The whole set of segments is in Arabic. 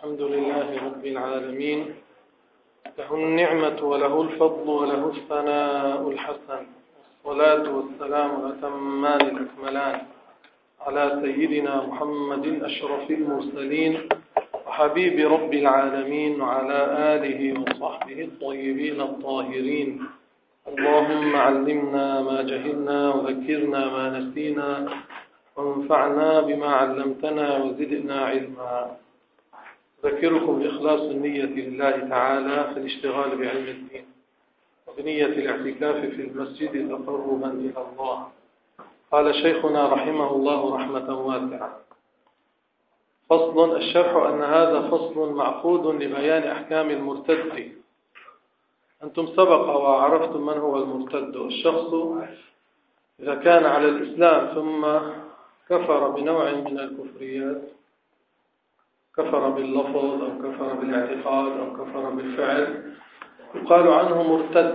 الحمد لله رب العالمين. له النعمة وله الفضل وله الثناء الحسن. والصلاة والسلام الأتمان الأكملان على سيدنا محمد أشرف المرسلين وحبيب رب العالمين وعلى آله وصحبه الطيبين الطاهرين. اللهم علمنا ما جهلنا وذكرنا ما نسينا. وانفعنا بما علمتنا وزدنا علما. أذكركم بإخلاص النية لله تعالى في الاشتغال بعلم الدين وبنية الاعتكاف في المسجد تقربا إلى الله. قال شيخنا رحمه الله رحمة واسعة. فصل الشرح أن هذا فصل معقود لبيان أحكام المرتد. أنتم سبق وعرفتم من هو المرتد. الشخص إذا كان على الإسلام ثم كفر بنوع من الكفريات كفر باللفظ أو كفر بالاعتقاد أو كفر بالفعل يقال عنه مرتد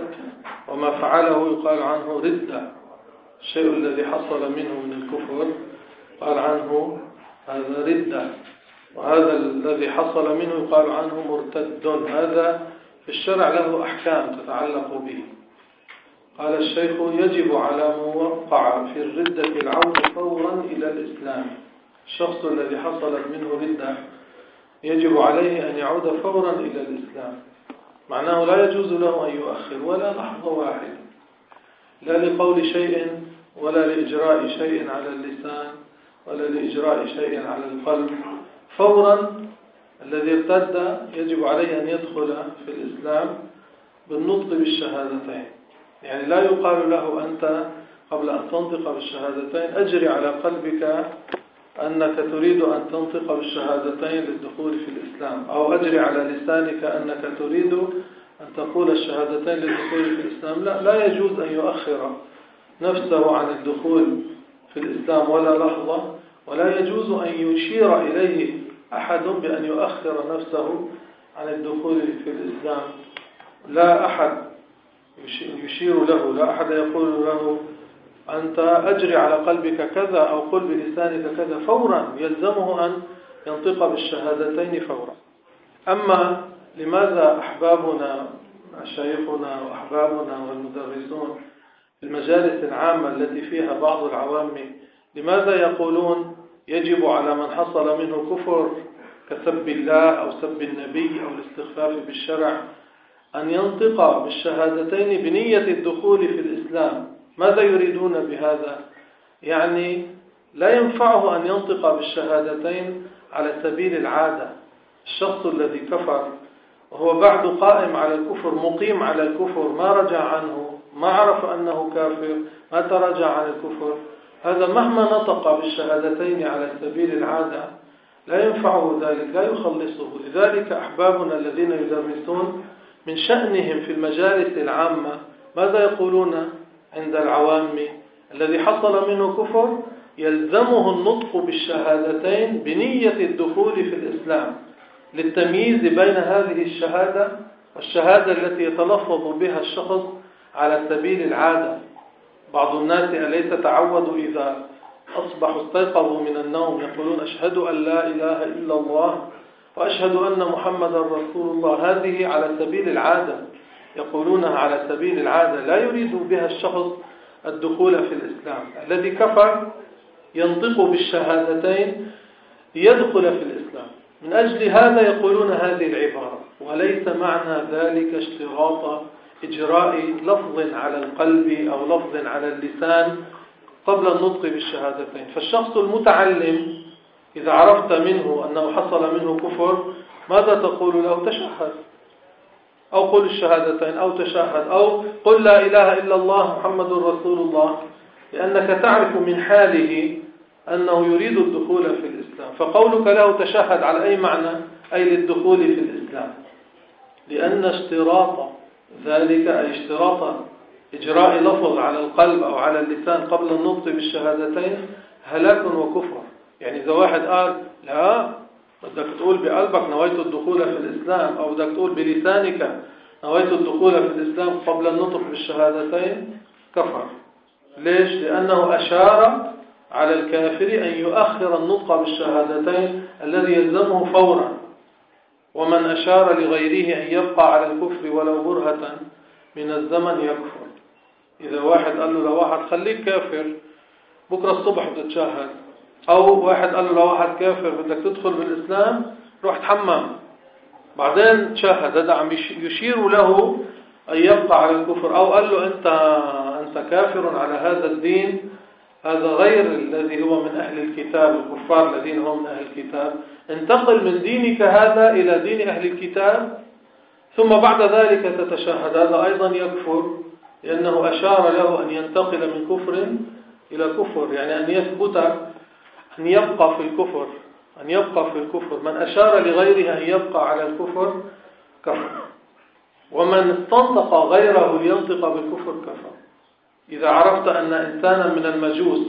وما فعله يقال عنه ردة الشيء الذي حصل منه من الكفر قال عنه هذا ردة وهذا الذي حصل منه يقال عنه مرتد. هذا في الشرع له أحكام تتعلق به. قال الشيخ يجب على من وقع في الردة العودة فورا إلى الإسلام. الشخص الذي حصلت منه ردة يجب عليه أن يعود فورا إلى الإسلام. معناه لا يجوز له أن يؤخر ولا لحظة واحدة. لا لقول شيء ولا لإجراء شيء على اللسان ولا لإجراء شيء على القلب. فورا الذي ارتد يجب عليه أن يدخل في الإسلام بالنطق بالشهادتين. يعني لا يقال له أنت قبل أن تنطق بالشهادتين أجري على قلبك أنك تريد أن تنطق بالشهادتين للدخول في الإسلام أو أجري على لسانك أنك تريد أن تقول الشهادتين للدخول في الإسلام. لا لا يجوز أن يؤخر نفسه عن الدخول في الإسلام ولا لحظة ولا يجوز أن يشير إليه أحد بأن يؤخر نفسه عن الدخول في الإسلام. لا أحد يشير له لا أحد يقول له أنت أجري على قلبك كذا أو قل بلسانك كذا فورا يلزمه أن ينطق بالشهادتين فورا. أما لماذا أحبابنا مشايخنا وأحبابنا والمدرسون في المجالس العامة التي فيها بعض العوام لماذا يقولون يجب على من حصل منه كفر كسب الله أو سب النبي أو الاستخفاف بالشرع أن ينطق بالشهادتين بنية الدخول في الإسلام؟ ماذا يريدون بهذا؟ يعني لا ينفعه أن ينطق بالشهادتين على سبيل العادة الشخص الذي كفر وهو بعد قائم على الكفر مقيم على الكفر ما رجع عنه ما عرف أنه كافر ما تراجع عن الكفر. هذا مهما نطق بالشهادتين على سبيل العادة لا ينفعه ذلك لا يخلصه. لذلك أحبابنا الذين يدرسون من شأنهم في المجالس العامة ماذا يقولون؟ عند العوام الذي حصل منه كفر يلزمه النطق بالشهادتين بنية الدخول في الإسلام للتمييز بين هذه الشهادة والشهادة التي يتلفظ بها الشخص على سبيل العادة. بعض الناس أليس تعودوا إذا أصبحوا استيقظوا من النوم يقولون أشهد أن لا إله إلا الله وأشهد أن محمد رسول الله. هذه على سبيل العادة. يقولونها على سبيل العادة لا يريد بها الشخص الدخول في الإسلام. الذي كفر ينطق بالشهادتين ليدخل في الإسلام. من أجل هذا يقولون هذه العبارة وليس معنى ذلك اشتراط إجراء لفظ على القلب أو لفظ على اللسان قبل النطق بالشهادتين فالشخص المتعلم إذا عرفت منه أنه حصل منه كفر ماذا تقول له؟ تشهد. أو قل الشهادتين أو تشهد أو قل لا إله إلا الله محمد رسول الله لأنك تعرف من حاله أنه يريد الدخول في الإسلام. فقولك له تشهد على أي معنى؟ أي للدخول في الإسلام. لأن اشتراط ذلك أي اشتراط إجراء لفظ على القلب أو على اللسان قبل النطق بالشهادتين هلاك وكفر. يعني إذا واحد قال لا بدك تقول بقلبك نويت الدخول في الإسلام أو بدك تقول بلسانك نويت الدخول في الإسلام قبل النطق بالشهادتين؟ كفر. ليش؟ لأنه أشار على الكافر أن يؤخر النطق بالشهادتين الذي يلزمه فورا. ومن أشار لغيره أن يبقى على الكفر ولو برهة من الزمن يكفر. إذا واحد قال له لواحد خليك كافر بكرة الصبح بتتشهد. أو واحد قال له لواحد كافر بدك تدخل بالإسلام روح تحمم. بعدين تشهد هذا عم يشير له أن يبقى على الكفر. أو قال له أنت, أنت كافر على هذا الدين هذا غير الذي هو من أهل الكتاب الكفار الذين هم من أهل الكتاب. انتقل من دينك هذا إلى دين أهل الكتاب ثم بعد ذلك تتشهد. هذا أيضا يكفر لأنه أشار له أن ينتقل من كفر إلى كفر يعني أن يثبت أن يبقى في الكفر أن يبقى في الكفر. من أشار لغيره أن يبقى على الكفر كفر. ومن استنطق غيره لينطق بالكفر كفر. إذا عرفت أن إنسانا من المجوس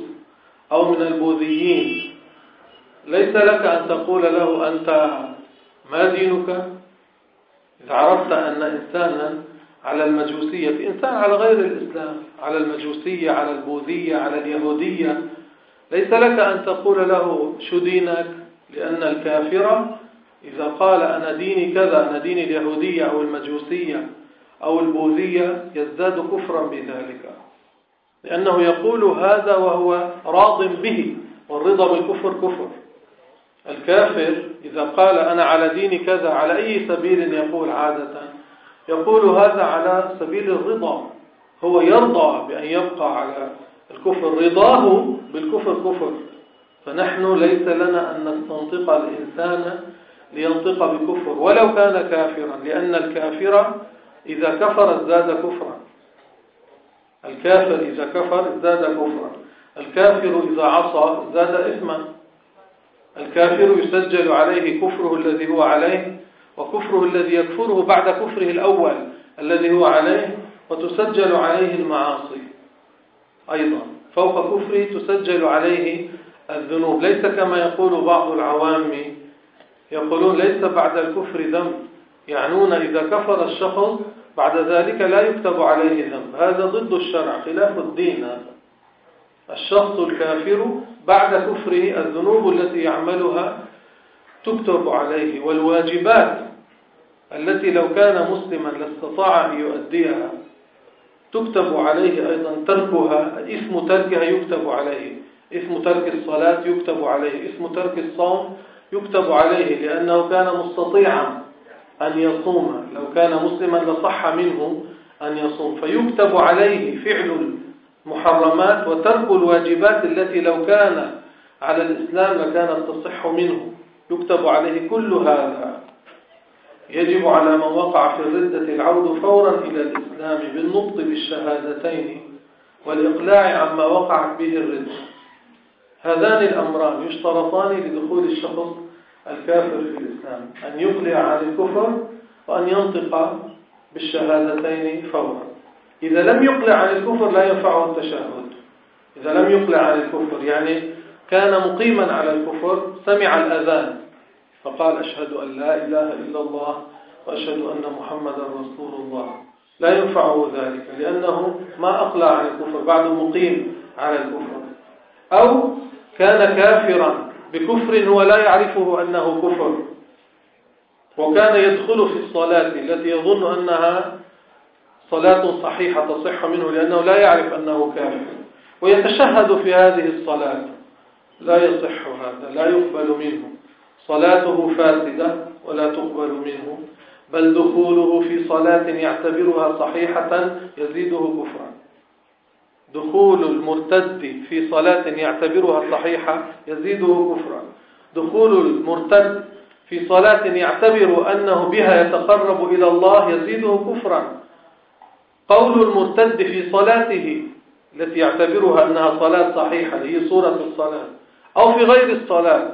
أو من البوذيين ليس لك أن تقول له أنت ما دينك؟ إذا عرفت أن إنسانا على المجوسية إنسان على غير الإسلام على المجوسية على البوذية على اليهودية ليس لك أن تقول له شو دينك؟ لأن الكافر إذا قال أنا ديني كذا أنا ديني اليهودية أو المجوسية أو البوذية يزداد كفرا بذلك. لأنه يقول هذا وهو راض به والرضا بالكفر كفر. الكافر إذا قال أنا على دين كذا على أي سبيل يقول عادة؟ يقول هذا على سبيل الرضا. هو يرضى بأن يبقى على الكفر رضاه بالكفر كفر. فنحن ليس لنا أن نستنطق الإنسان لينطق بكفر. ولو كان كافرا لأن الكافر إذا كفر ازداد كفرا. الكافر إذا كفر ازداد كفرا. الكافر إذا عصى ازداد إثما. الكافر يسجل عليه كفره الذي هو عليه وكفره الذي يكفره بعد كفره الأول الذي هو عليه وتسجل عليه المعاصي. أيضا. فوق كفره تسجل عليه الذنوب. ليس كما يقول بعض العوام يقولون ليس بعد الكفر ذنب. يعنون إذا كفر الشخص بعد ذلك لا يكتب عليه ذنب. هذا ضد الشرع خلاف الدين. هذا الشخص الكافر بعد كفره الذنوب التي يعملها تكتب عليه. والواجبات التي لو كان مسلما لاستطاع أن يؤديها تكتب عليه أيضا تركها اسم تركها يكتب عليه اسم ترك الصلاة يكتب عليه اسم ترك الصوم يكتب عليه لأنه كان مستطيعا أن يصوم لو كان مسلما لصح منه أن يصوم. فيكتب عليه فعل المحرمات وترك الواجبات التي لو كان على الإسلام لكانت تصح منه. يكتب عليه كل هذا. يجب على من وقع في الردة العود فورا إلى الإسلام بالنطق بالشهادتين والإقلاع عما وقعت به الردة. هذان الأمران يشترطان لدخول الشخص الكافر في الإسلام أن يقلع عن الكفر وأن ينطق بالشهادتين فورا. إذا لم يقلع عن الكفر لا ينفعه التشهد. إذا لم يقلع عن الكفر يعني كان مقيما على الكفر سمع الأذان. فقال أشهد أن لا إله إلا الله وأشهد أن محمدا رسول الله. لا ينفعه ذلك لأنه ما أقلع عن الكفر بعد مقيم على الكفر. أو كان كافرا بكفر هو لا يعرفه أنه كفر. وكان يدخل في الصلاة التي يظن أنها صلاة صحيحة تصح منه لأنه لا يعرف أنه كافر. ويتشهد في هذه الصلاة. لا يصح هذا لا يقبل منه. صلاته فاسدة ولا تقبل منه بل دخوله في صلاة يعتبرها صحيحة يزيده كفرا. دخول المرتد في صلاة يعتبرها صحيحة يزيده كفرا. دخول المرتد في صلاة يعتبر أنه بها يتقرب إلى الله يزيده كفرا. قول المرتد في صلاته التي يعتبرها أنها صلاة صحيحة هي صورة الصلاة أو في غير الصلاة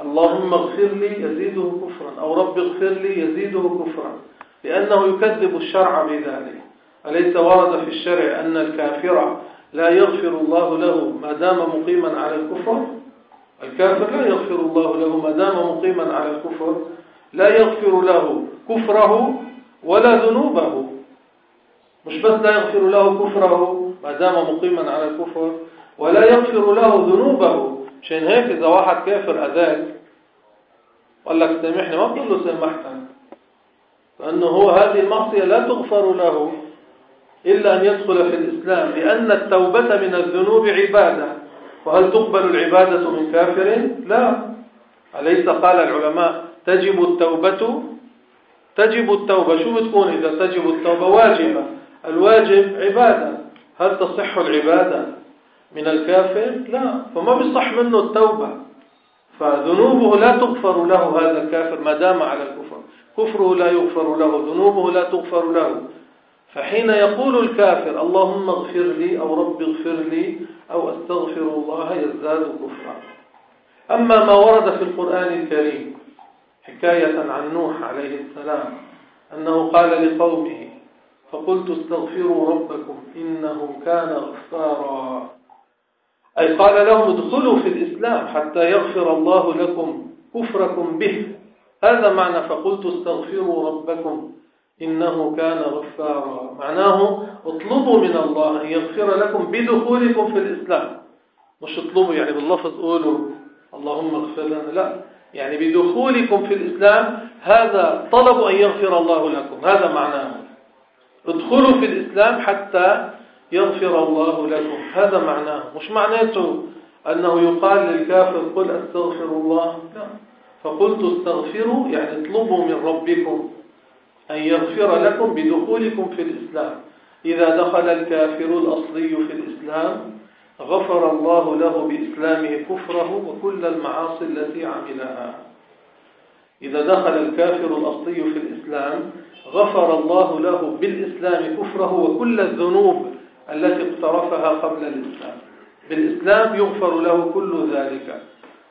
اللهم اغفر لي يزيده كفرا أو رب اغفر لي يزيده كفرا لأنه يكذب الشرع بذلك. أليس ورد في الشرع أن الكافر لا يغفر الله له ما دام مقيما على الكفر؟ الكافر لا يغفر الله له ما دام مقيما على الكفر. لا يغفر له كفره ولا ذنوبه. مش بس لا يغفر له كفره ما دام مقيما على الكفر ولا يغفر له ذنوبه. عشان هيك إذا واحد كافر أذاك قال لك سامحني ما بتقول له سامحتك فأنه هو هذه المعصية لا تغفر له إلا أن يدخل في الإسلام لأن التوبة من الذنوب عبادة. وهل تقبل العبادة من كافر؟ لا. أليس قال العلماء تجب التوبة؟ تجب التوبة. شو بتكون إذا تجب التوبة؟ واجبة. الواجب عبادة. هل تصح العبادة؟ من الكافر لا. فما بيصح منه التوبة. فذنوبه لا تغفر له هذا الكافر ما دام على الكفر. كفره لا يغفر له ذنوبه لا تغفر له. فحين يقول الكافر اللهم اغفر لي أو رب اغفر لي أو أستغفر الله يزداد كفرا. أما ما ورد في القرآن الكريم حكاية عن نوح عليه السلام أنه قال لقومه فقلت استغفروا ربكم إنه كان غفارا. أي قال لهم ادخلوا في الإسلام حتى يغفر الله لكم كفركم به. هذا معنى فقلت استغفروا ربكم إنه كان غفارا. معناه اطلبوا من الله أن يغفر لكم بدخولكم في الإسلام. مش اطلبوا يعني باللفظ قولوا اللهم اغفر لنا. لا يعني بدخولكم في الإسلام هذا طلب أن يغفر الله لكم. هذا معناه. ادخلوا في الإسلام حتى يغفر الله لكم. هذا معناه. مش معناته أنه يقال للكافر قل أستغفر الله؟ لا. فقلت استغفروا يعني اطلبوا من ربكم أن يغفر لكم بدخولكم في الإسلام. إذا دخل الكافر الأصلي في الإسلام غفر الله له بإسلامه كفره وكل المعاصي التي عملها. إذا دخل الكافر الأصلي في الإسلام غفر الله له بالإسلام كفره وكل الذنوب التي اقترفها قبل الإسلام. بالإسلام يغفر له كل ذلك.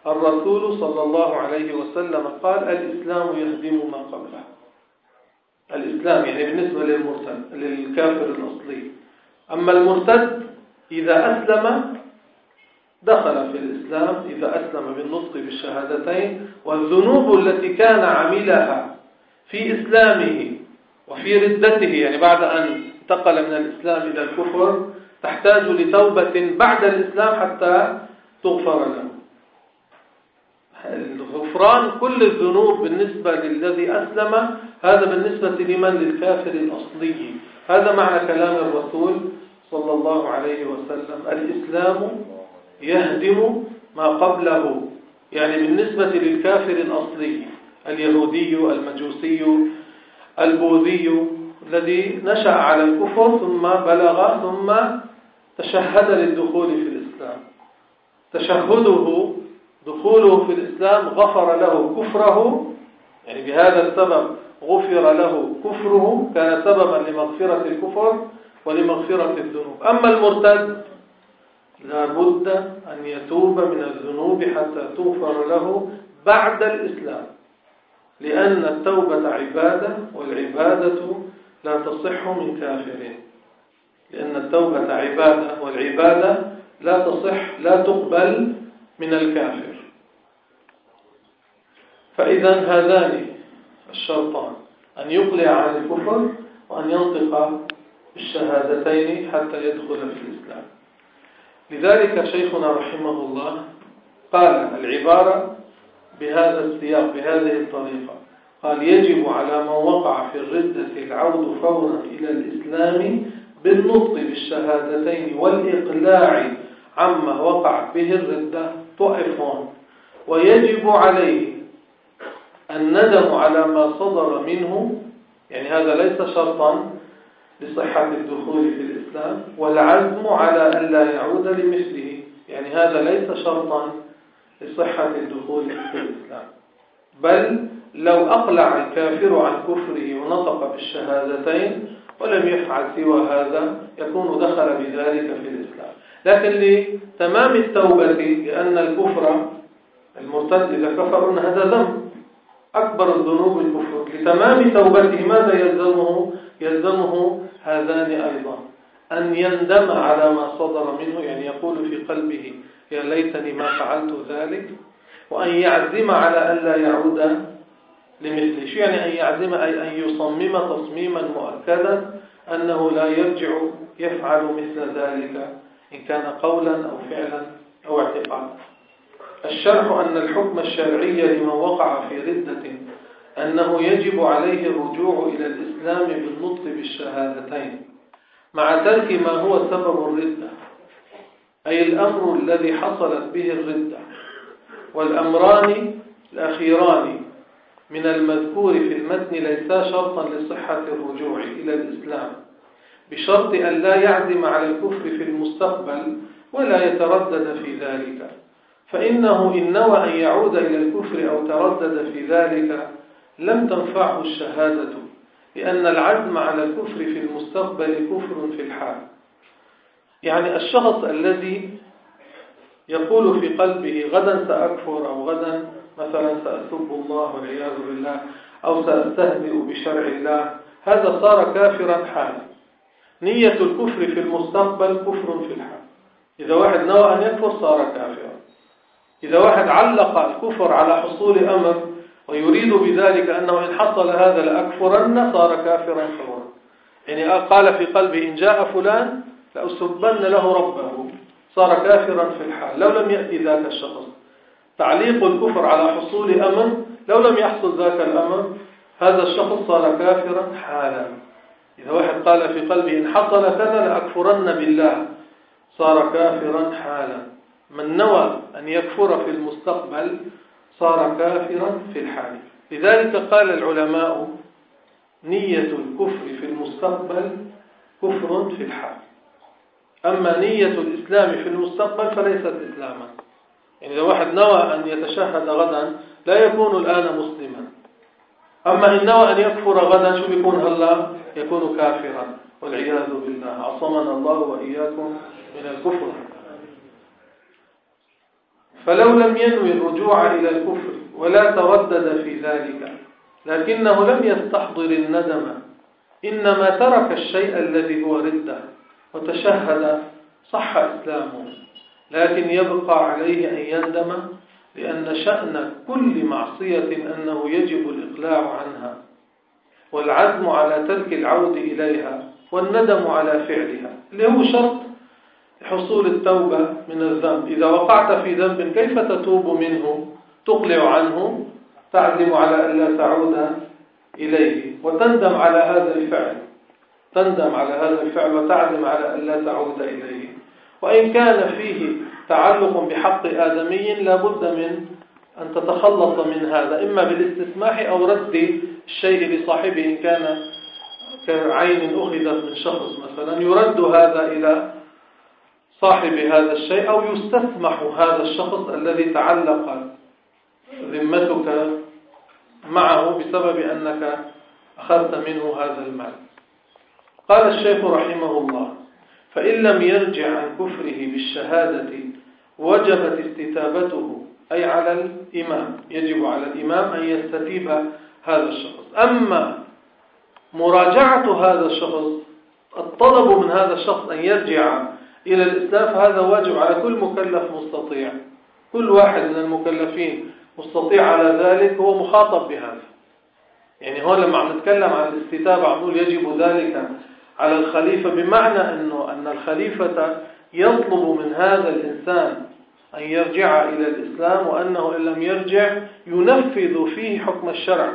الرسول صلى الله عليه وسلم قال الإسلام يهدم ما قبله. الإسلام يعني بالنسبة للمرتد للكافر الأصلي. أما المرتد إذا أسلم دخل في الإسلام. إذا أسلم بالنطق بالشهادتين والذنوب التي كان عملها في إسلامه وفي ردته يعني بعد أن انتقل من الإسلام إلى الكفر تحتاج لتوبة بعد الإسلام حتى تغفر له. غفران كل الذنوب بالنسبة للذي أسلم هذا بالنسبة لمن؟ للكافر الأصلي. هذا معنى كلام الرسول صلى الله عليه وسلم. الإسلام يهدم ما قبله يعني بالنسبة للكافر الأصلي اليهودي المجوسي البوذي. الذي نشأ على الكفر ثم بلغ ثم تشهد للدخول في الإسلام. تشهده دخوله في الإسلام غفر له كفره يعني بهذا السبب غفر له كفره كان سببا لمغفرة الكفر ولمغفرة الذنوب. أما المرتد لا بد أن يتوب من الذنوب حتى تغفر له بعد الإسلام لأن التوبة عبادة والعبادة لا تصح من كافرين. لأن التوبة عبادة والعبادة لا تصح لا تقبل من الكافر. فإذا هذان الشرطان أن يقلع عن الكفر وأن ينطق بالشهادتين حتى يدخل في الإسلام. لذلك شيخنا رحمه الله قال العبارة بهذا السياق بهذه الطريقة قال يجب على من وقع في الردة العود فورا إلى الإسلام بالنطق بالشهادتين والإقلاع عما وقع به الردة. طائفون. ويجب عليه الندم على ما صدر منه يعني هذا ليس شرطا لصحة الدخول في الإسلام والعزم على أن لا يعود لمثله يعني هذا ليس شرطا لصحة الدخول في الإسلام. بل لو أقلع الكافر عن كفره ونطق بالشهادتين ولم يفعل سوى هذا يكون دخل بذلك في الإسلام. لكن لتمام التوبة لأن الكفر المرتد إذا كفر أن هذا ذنب. أكبر الذنوب الكفر. لتمام توبته ماذا يلزمه؟ يلزمه هذان أيضا. أن يندم على ما صدر منه يعني يقول في قلبه يا ليتني ما فعلت ذلك. وأن يعزم على أن لا يعود لمثله شو يعني أن يعزم أي أن يصمم تصميما مؤكدا أنه لا يرجع يفعل مثل ذلك إن كان قولا أو فعلا أو اعتقادا الشرح أن الحكم الشرعي لمن وقع في ردة أنه يجب عليه الرجوع إلى الإسلام بالنطق بالشهادتين مع ترك ما هو سبب الردة أي الأمر الذي حصلت به الردة والأمران الأخيران من المذكور في المتن ليسا شرطا لصحة الرجوع إلى الإسلام بشرط أن لا يعزم على الكفر في المستقبل ولا يتردد في ذلك. فإنه إن نوى أن يعود إلى الكفر أو تردد في ذلك لم تنفعه الشهادة لأن العزم على الكفر في المستقبل كفر في الحال. يعني الشخص الذي يقول في قلبه غدا سأكفر أو غدا مثلا سأسب الله والعياذ بالله أو سأستهزئ بشرع الله. هذا صار كافرا حالا. نية الكفر في المستقبل كفر في الحال. إذا واحد نوى أن يكفر صار كافرا. إذا واحد علق الكفر على حصول أمر ويريد بذلك أنه إن حصل هذا لأكفرن صار كافرا فورا. يعني قال في قلبه إن جاء فلان لأسبن له ربه. صار كافرا في الحال. لو لم يأتي ذاك الشخص. تعليق الكفر على حصول أمر لو لم يحصل ذاك الأمر هذا الشخص صار كافرا حالا. إذا واحد قال في قلبه إن حصل كذا لأكفرن بالله. صار كافرا حالا. من نوى أن يكفر في المستقبل صار كافرا في الحال. لذلك قال العلماء نية الكفر في المستقبل كفر في الحال. أما نية الإسلام في المستقبل فليست إسلاما. يعني إذا واحد نوى أن يتشهد غدا لا يكون الآن مسلما. أما إن نوى أن يكفر غدا شو بيكون هلا؟ يكون كافرا. والعياذ بالله. عصمنا الله وإياكم من الكفر. فلو لم ينوي الرجوع إلى الكفر ولا تردد في ذلك لكنه لم يستحضر الندم إنما ترك الشيء الذي هو ردة وتشهد صح إسلامه. لكن يبقى عليه أن يندم لأن شأن كل معصية أنه يجب الإقلاع عنها والعزم على ترك العود إليها والندم على فعلها. اللي هو شرط حصول التوبة من الذنب. إذا وقعت في ذنب كيف تتوب منه؟ تقلع عنه تعزم على ألا تعود إليه. وتندم على هذا الفعل. تندم على هذا الفعل وتعزم على ألا تعود إليه. وإن كان فيه تعلق بحق آدمي لابد من أن تتخلص من هذا إما بالاستسماح أو رد الشيء لصاحبه إن كان كعين أخذت من شخص مثلا يرد هذا إلى صاحب هذا الشيء أو يستسمح هذا الشخص الذي تعلق ذمتك معه بسبب أنك أخذت منه هذا المال. قال الشيخ رحمه الله فإن لم يرجع عن كفره بالشهادة وجبت استتابته أي على الإمام. يجب على الإمام أن يستتيب هذا الشخص. أما مراجعة هذا الشخص الطلب من هذا الشخص أن يرجع إلى الإسلام فهذا واجب على كل مكلف مستطيع. كل واحد من المكلفين مستطيع على ذلك هو مخاطب بهذا. يعني هون لما عم نتكلم عن الاستتابة عم نقول يجب ذلك على الخليفة بمعنى أنه أن الخليفة يطلب من هذا الإنسان أن يرجع إلى الإسلام وأنه إن لم يرجع ينفذ فيه حكم الشرع.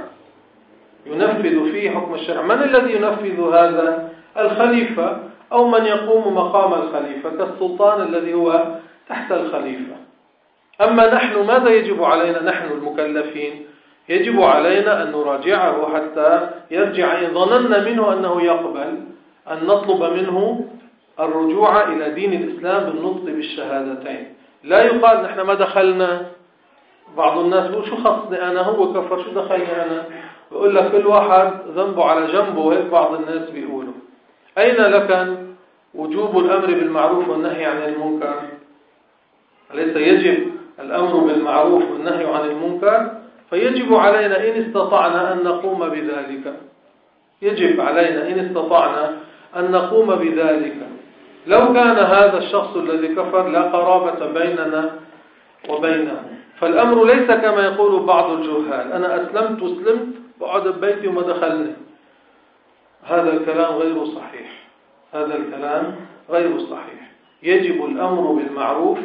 ينفذ فيه حكم الشرع. من الذي ينفذ هذا؟ الخليفة أو من يقوم مقام الخليفة كالسلطان الذي هو تحت الخليفة. أما نحن ماذا يجب علينا نحن المكلفين؟ يجب علينا أن نراجعه حتى يرجع. إن ظننا منه أنه يقبل أن نطلب منه الرجوع إلى دين الإسلام بالنطق بالشهادتين. لا يقال نحن ما دخلنا. بعض الناس يقول شو خصني أنا هو كفر شو دخلني أنا؟ يقول لك كل واحد ذنبه على جنبه وهيك بعض الناس بيقولوا. أين لك وجوب الأمر بالمعروف والنهي عن المنكر؟ أليس يجب الأمر بالمعروف والنهي عن المنكر؟ فيجب علينا إن استطعنا أن نقوم بذلك. يجب علينا إن استطعنا أن نقوم بذلك. لو كان هذا الشخص الذي كفر لا قرابة بيننا وبينه. فالأمر ليس كما يقول بعض الجهال. أنا أسلمت وسلمت بقعد ببيتي وما دخلني. هذا الكلام غير صحيح. هذا الكلام غير صحيح. يجب الأمر بالمعروف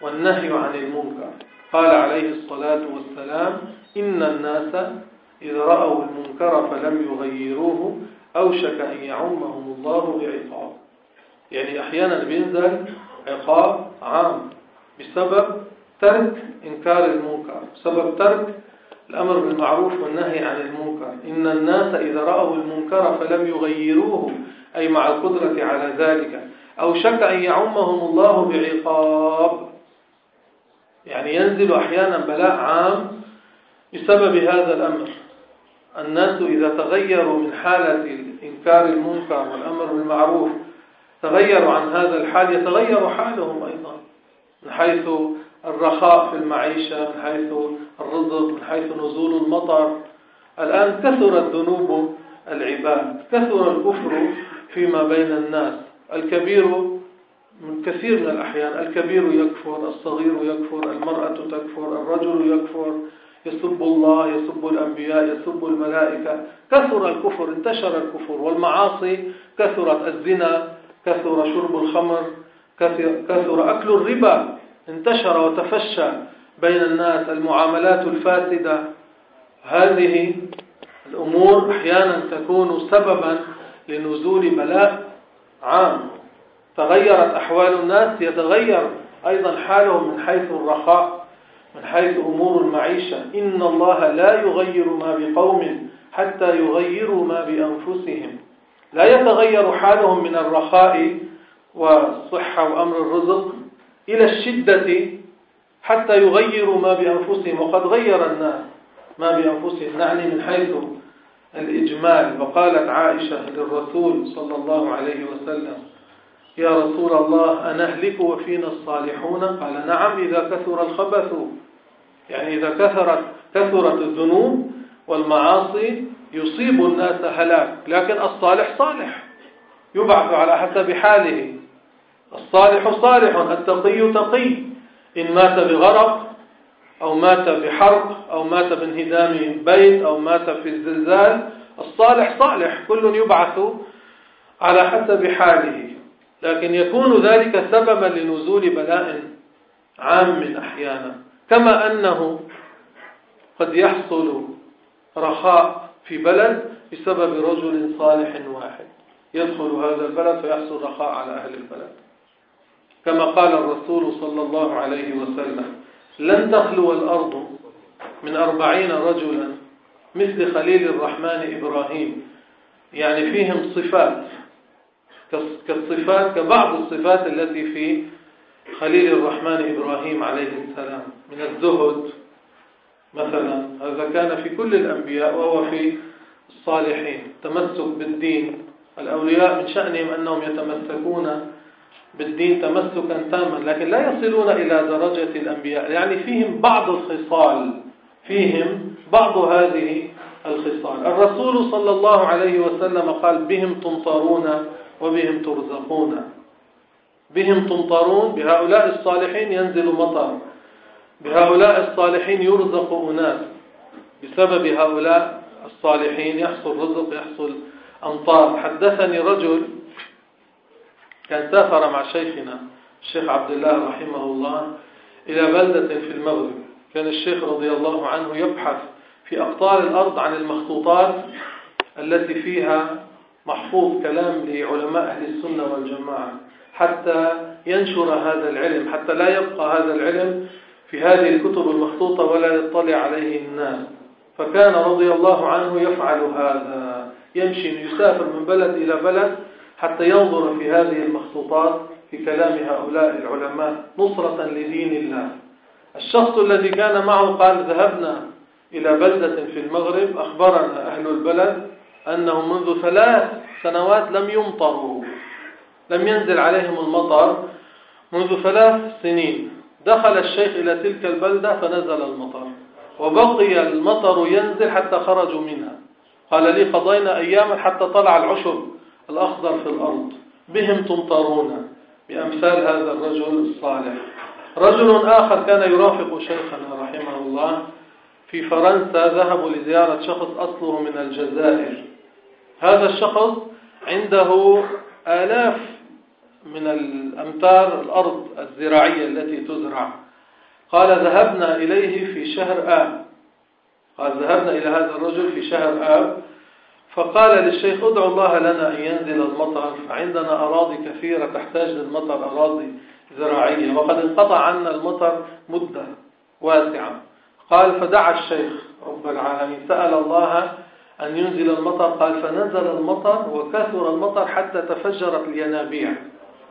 والنهي عن المنكر. قال عليه الصلاة والسلام إن الناس إذا رأوا المنكر فلم يغيروه أوشك أن يعمهم الله بعقاب. يعني أحيانا بينزل عقاب عام بسبب ترك إنكار المنكر بسبب ترك الأمر بالمعروف والنهي عن المنكر. إن الناس إذا رأوا المنكر فلم يغيروه أي مع القدرة على ذلك. أو شك أن يعمهم الله بعقاب. يعني ينزل أحيانا بلاء عام بسبب هذا الأمر. الناس إذا تغيروا من حالة إنكار المنكر والأمر بالمعروف تغيروا عن هذا الحال يتغير حالهم أيضا. من حيث الرخاء في المعيشة من حيث الرزق من حيث نزول المطر. الآن كثرت ذنوب العباد كثر الكفر فيما بين الناس. الكبير من كثير من الأحيان الكبير يكفر الصغير يكفر المرأة تكفر الرجل يكفر. يسب الله يسب الأنبياء يسب الملائكة. كثر الكفر انتشر الكفر والمعاصي كثرت الزنا كثر شرب الخمر كثر أكل الربا. انتشر وتفشى بين الناس المعاملات الفاسدة. هذه الأمور أحيانا تكون سببا لنزول بلاء عام. تغيرت أحوال الناس يتغير أيضا حالهم من حيث الرخاء. من حيث أمور المعيشة. إن الله لا يغير ما بقوم حتى يغيروا ما بأنفسهم. لا يتغير حالهم من الرخاء والصحة وأمر الرزق إلى الشدة حتى يغيروا ما بأنفسهم. وقد غير الناس ما بأنفسهم. نعني من حيث الإجمال. وقالت عائشة للرسول صلى الله عليه وسلم يا رسول الله أنهلك وفينا الصالحون؟ قال نعم إذا كثر الخبث. يعني إذا كثرت كثرت الذنوب والمعاصي يصيب الناس هلاك لكن الصالح صالح. يبعث على حسب حاله. الصالح صالح التقي تقي. إن مات بغرق أو مات بحرق أو مات بانهدام بيت أو مات في الزلزال الصالح صالح. كل يبعث على حسب حاله. لكن يكون ذلك سببا لنزول بلاء عام أحيانا. كما أنه قد يحصل رخاء في بلد بسبب رجل صالح واحد. يدخل هذا البلد فيحصل رخاء على أهل البلد. كما قال الرسول صلى الله عليه وسلم لن تخلو الأرض من أربعين رجلا مثل خليل الرحمن إبراهيم. يعني فيهم صفات كالصفات كبعض الصفات التي في خليل الرحمن إبراهيم عليه السلام. من الزهد مثلا هذا كان في كل الأنبياء وهو في الصالحين. تمسك بالدين. الأولياء من شأنهم أنهم يتمسكون بالدين تمسكا تاما لكن لا يصلون إلى درجة الأنبياء. يعني فيهم بعض الخصال. فيهم بعض هذه الخصال. الرسول صلى الله عليه وسلم قال بهم تمطرون وبهم ترزقون. بهم تمطرون بهؤلاء الصالحين ينزل مطر. بهؤلاء الصالحين يرزق أناس. بسبب هؤلاء الصالحين يحصل رزق يحصل أمطار حدثني رجل كان سافر مع شيخنا الشيخ عبد الله رحمه الله إلى بلدة في المغرب. كان الشيخ رضي الله عنه يبحث في أقطار الأرض عن المخطوطات التي فيها محفوظ كلام لعلماء أهل السنة والجماعة. حتى ينشر هذا العلم حتى لا يبقى هذا العلم في هذه الكتب المخطوطة ولا يطلع عليه الناس. فكان رضي الله عنه يفعل هذا يمشي يسافر من بلد إلى بلد حتى ينظر في هذه المخطوطات في كلام هؤلاء العلماء نصرة لدين الله. الشخص الذي كان معه قال ذهبنا إلى بلدة في المغرب أخبرنا أهل البلد أنهم منذ ثلاث سنوات لم يمطروا. لم ينزل عليهم المطر منذ ثلاث سنين. دخل الشيخ إلى تلك البلدة فنزل المطر. وبقي المطر ينزل حتى خرجوا منها. قال لي قضينا أياما حتى طلع العشب الأخضر في الأرض. بهم تمطرون. بأمثال هذا الرجل الصالح. رجل آخر كان يرافق شيخنا رحمه الله في فرنسا ذهبوا لزيارة شخص أصله من الجزائر. هذا الشخص عنده آلاف من الأمتار الأرض الزراعية التي تزرع. قال ذهبنا إليه في شهر آب. قال ذهبنا إلى هذا الرجل في شهر آب. فقال للشيخ ادعو الله لنا أن ينزل المطر فعندنا أراضي كثيرة تحتاج للمطر أراضي زراعية. وقد انقطع عنا المطر مدة واسعة. قال فدعا الشيخ رب العالمين. سأل الله أن ينزل المطر. قال فنزل المطر وكثر المطر حتى تفجرت الينابيع.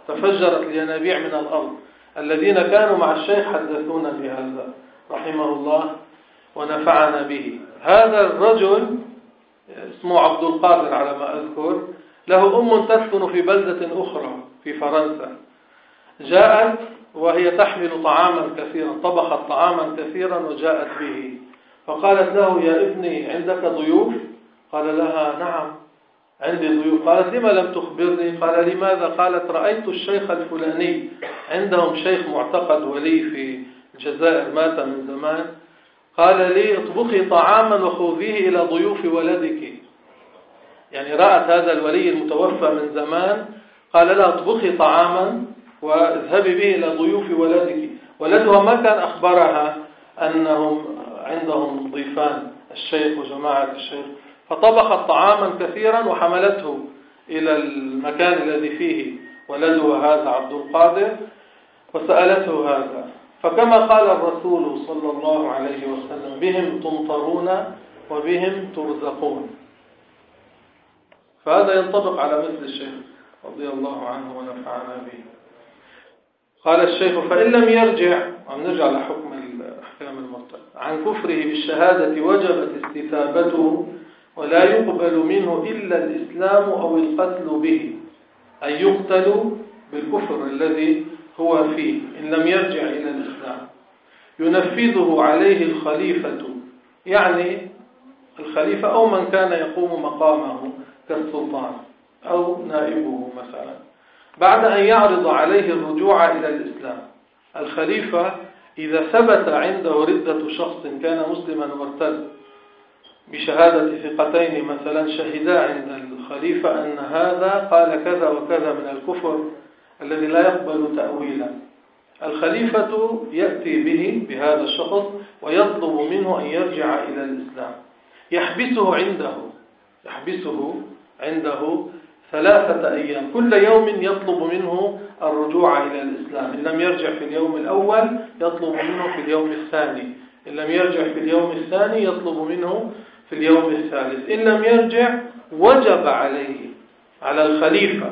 تفجرت الينابيع من الأرض. الذين كانوا مع الشيخ حدثونا بهذا رحمه الله ونفعنا به. هذا الرجل اسمه عبد القادر على ما أذكر له أم تسكن في بلدة أخرى في فرنسا. جاءت وهي تحمل طعاما كثيرا طبخت طعاما كثيرا وجاءت به. فقالت له يا ابني عندك ضيوف؟ قال لها نعم. عندي ضيوف قالت لما لم تخبرني؟ قال لماذا؟ قالت رأيت الشيخ الفلاني. عندهم شيخ معتقد ولي في الجزائر مات من زمان. قال لي اطبخي طعاما وخذيه إلى ضيوف ولدك. يعني رأت هذا الولي المتوفى من زمان. قال لها اطبخي طعاما واذهبي به إلى ضيوف ولدك. ولدها ما كان أخبرها أنهم عندهم ضيفان الشيخ وجماعة الشيخ. فطبخت طعاما كثيرا وحملته إلى المكان الذي فيه ولدها هذا عبد القادر وسألته هذا. فكما قال الرسول صلى الله عليه وسلم بهم تمطرون وبهم ترزقون. فهذا ينطبق على مثل الشيخ رضي الله عنه ونفعنا به. قال الشيخ فإن لم يرجع نرجع لحكم الأحكام المرتد عن كفره بالشهادة وجبت استتابته ولا يقبل منه إلا الإسلام أو القتل به أن يقتل بالكفر الذي هو فيه إن لم يرجع إلى الإسلام. ينفذه عليه الخليفة يعني الخليفة أو من كان يقوم مقامه كالسلطان أو نائبه مثلا. بعد أن يعرض عليه الرجوع إلى الإسلام الخليفة إذا ثبت عنده ردة شخص كان مسلما وارتد بشهادة ثقتين مثلا شهدا عند الخليفة أن هذا قال كذا وكذا من الكفر الذي لا يقبل تأويلا. الخليفة يأتي به بهذا الشخص ويطلب منه أن يرجع إلى الإسلام. يحبسه عنده يحبسه عنده ثلاثة أيام. كل يوم يطلب منه الرجوع إلى الإسلام. إن لم يرجع في اليوم الأول يطلب منه في اليوم الثاني. إن لم يرجع في اليوم الثاني يطلب منه في اليوم الثالث. إن لم يرجع وجب عليه على الخليفة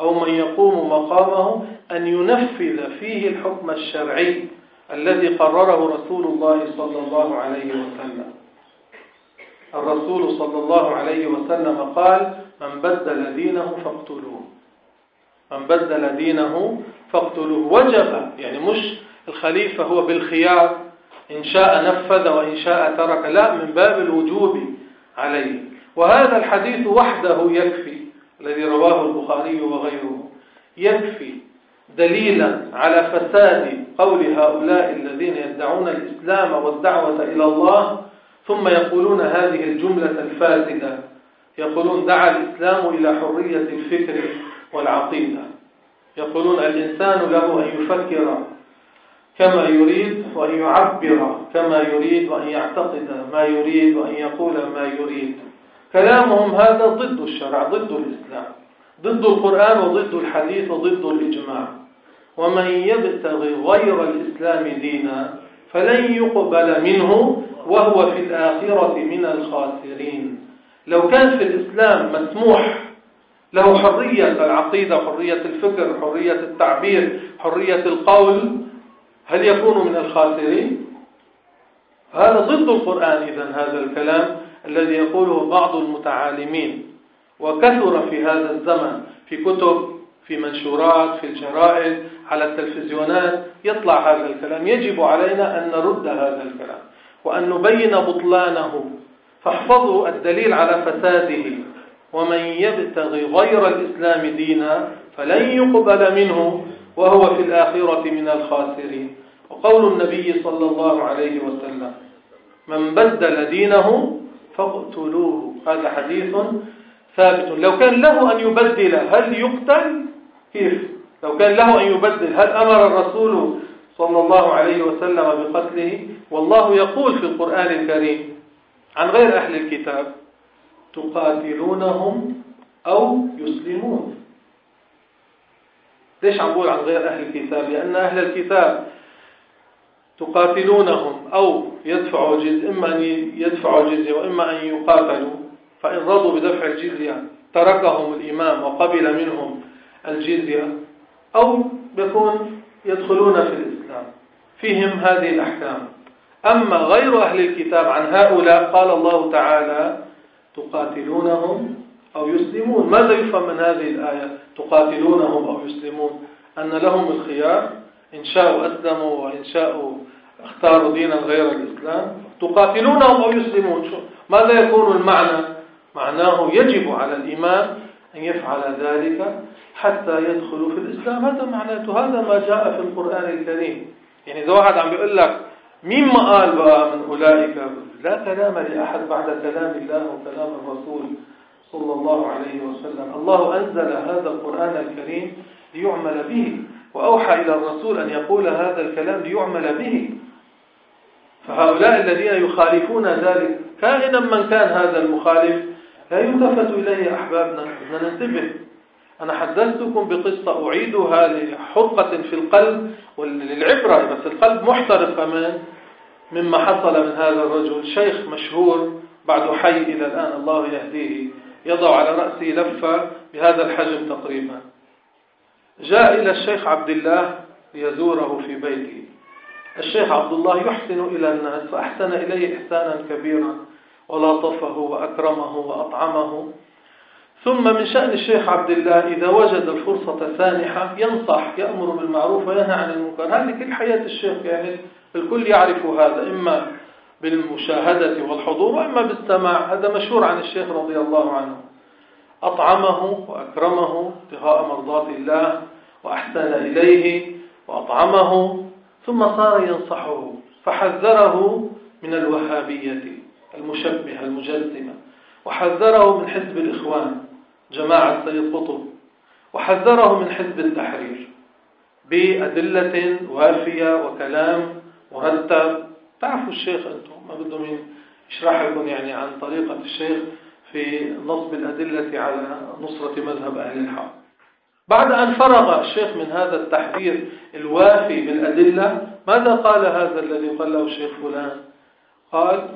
أو من يقوم مقامه أن ينفذ فيه الحكم الشرعي الذي قرره رسول الله صلى الله عليه وسلم. الرسول صلى الله عليه وسلم قال من بدل دينه فاقتلوه. من بدل دينه فاقتلوه. وجب يعني مش الخليفة هو بالخيار إن شاء نفذ وإن شاء ترك. لا من باب الوجوب عليه. وهذا الحديث وحده يكفي الذي رواه البخاري وغيره يكفي دليلا على فساد قول هؤلاء الذين يدعون الإسلام والدعوة إلى الله ثم يقولون هذه الجملة الفاسدة. يقولون دعا الإسلام إلى حرية الفكر والعقيدة. يقولون الإنسان له أن يفكر كما يريد وأن يعبر كما يريد وأن يعتقد ما يريد وأن يقول ما يريد. كلامهم هذا ضد الشرع ضد الإسلام ضد القرآن وضد الحديث وضد الإجماع. ومن يبتغي غير الإسلام دينا فلن يقبل منه وهو في الآخرة من الخاسرين. لو كان في الإسلام مسموح له حرية العقيدة حرية الفكر حرية التعبير حرية القول هل يكون من الخاسرين؟ هذا ضد القرآن إذا هذا الكلام الذي يقوله بعض المتعالمين. وكثر في هذا الزمن في كتب في منشورات في الجرائد على التلفزيونات يطلع هذا الكلام. يجب علينا أن نرد هذا الكلام وأن نبين بطلانه. فاحفظوا الدليل على فساده. ومن يبتغي غير الإسلام دينا فلن يقبل منه. وهو في الآخرة من الخاسرين. وقول النبي صلى الله عليه وسلم من بدل دينه فاقتلوه. هذا حديث ثابت. لو كان له أن يبدل هل يقتل؟ كيف؟ لو كان له أن يبدل هل أمر الرسول صلى الله عليه وسلم بقتله؟ والله يقول في القرآن الكريم عن غير أهل الكتاب تقاتلونهم أو يسلمون. ليش عم بقول عن غير أهل الكتاب؟ لأن أهل الكتاب تقاتلونهم أو يدفعوا جزية إما أن يدفعوا جزية وإما أن يقاتلوا. فإن رضوا بدفع الجزية تركهم الإمام وقبل منهم الجزية أو يكون يدخلون في الإسلام. فيهم هذه الأحكام. أما غير أهل الكتاب عن هؤلاء قال الله تعالى تقاتلونهم أو يسلمون. ماذا يفهم من هذه الآية؟ تقاتلونهم أو يسلمون. أن لهم الخيار. إن شاءوا أسلموا وإن شاءوا اختاروا دينا غير الإسلام. تقاتلونهم أو يسلمون. ماذا يكون المعنى؟ معناه يجب على الإمام أن يفعل ذلك حتى يدخلوا في الإسلام. هذا معناته. هذا ما جاء في القرآن الكريم. يعني إذا واحد عم بيقول لك مين ما قال بقى من أولئك؟ لا كلام لأحد بعد كلام الله وكلام الرسول. صلى الله عليه وسلم. الله أنزل هذا القرآن الكريم ليعمل به وأوحى إلى الرسول أن يقول هذا الكلام ليعمل به. فهؤلاء الذين يخالفون ذلك كائنا من كان هذا المخالف لا يلتفت إليه أحبابنا. ننتبه أنا حدثتكم بقصة أعيدها لحرقة في القلب وللعبرة بس القلب محترق كمان مما حصل من هذا الرجل. شيخ مشهور بعد حي إلى الآن الله يهديه. يضع على رأسه لفة بهذا الحجم تقريبا. جاء إلى الشيخ عبد الله ليزوره في بيته. الشيخ عبد الله يحسن إلى الناس فأحسن إليه إحسانا كبيرا ولطفه وأكرمه وأطعمه. ثم من شأن الشيخ عبد الله إذا وجد الفرصة سانحة ينصح يأمر بالمعروف وينهى عن المنكر. هذه كل حياة الشيخ يعني الكل يعرف هذا إما بالمشاهدة والحضور وإما بالسماع. هذا مشهور عن الشيخ رضي الله عنه. أطعمه وأكرمه ابتغاء مرضات الله وأحسن إليه وأطعمه ثم صار ينصحه فحذره من الوهابية المشبهة المجسمة وحذره من حزب الإخوان جماعة سيد قطب وحذره من حزب التحرير بأدلة وافية وكلام مرتب تعرفوا الشيخ أنتم ما بدهم يشرح لكم يعني عن طريقة الشيخ في نصب الأدلة على نصرة مذهب أهل الحق. بعد أن فرغ الشيخ من هذا التحذير الوافي بالأدلة ماذا قال هذا الذي قال له الشيخ فلان؟ قال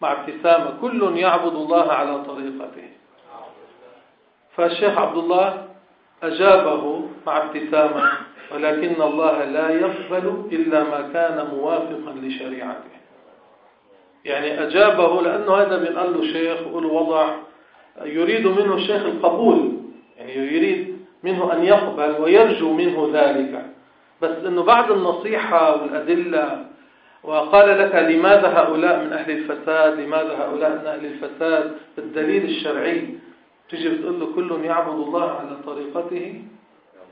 مع ابتسامة كل يعبد الله على طريقته. فالشيخ عبد الله أجابه مع ابتسامة ولكن الله لا يقبل إلا ما كان موافقا لشريعته. يعني أجابه لأنه هذا بيقال له شيخ وقل وضع يريد منه الشيخ القبول يعني يريد منه أن يقبل ويرجو منه ذلك. بس أنه بعد النصيحة والأدلة وقال لك لماذا هؤلاء من أهل الفساد لماذا هؤلاء من أهل الفساد؟ بالدليل الشرعي. تجي بتقول له كل يعبد الله على طريقته.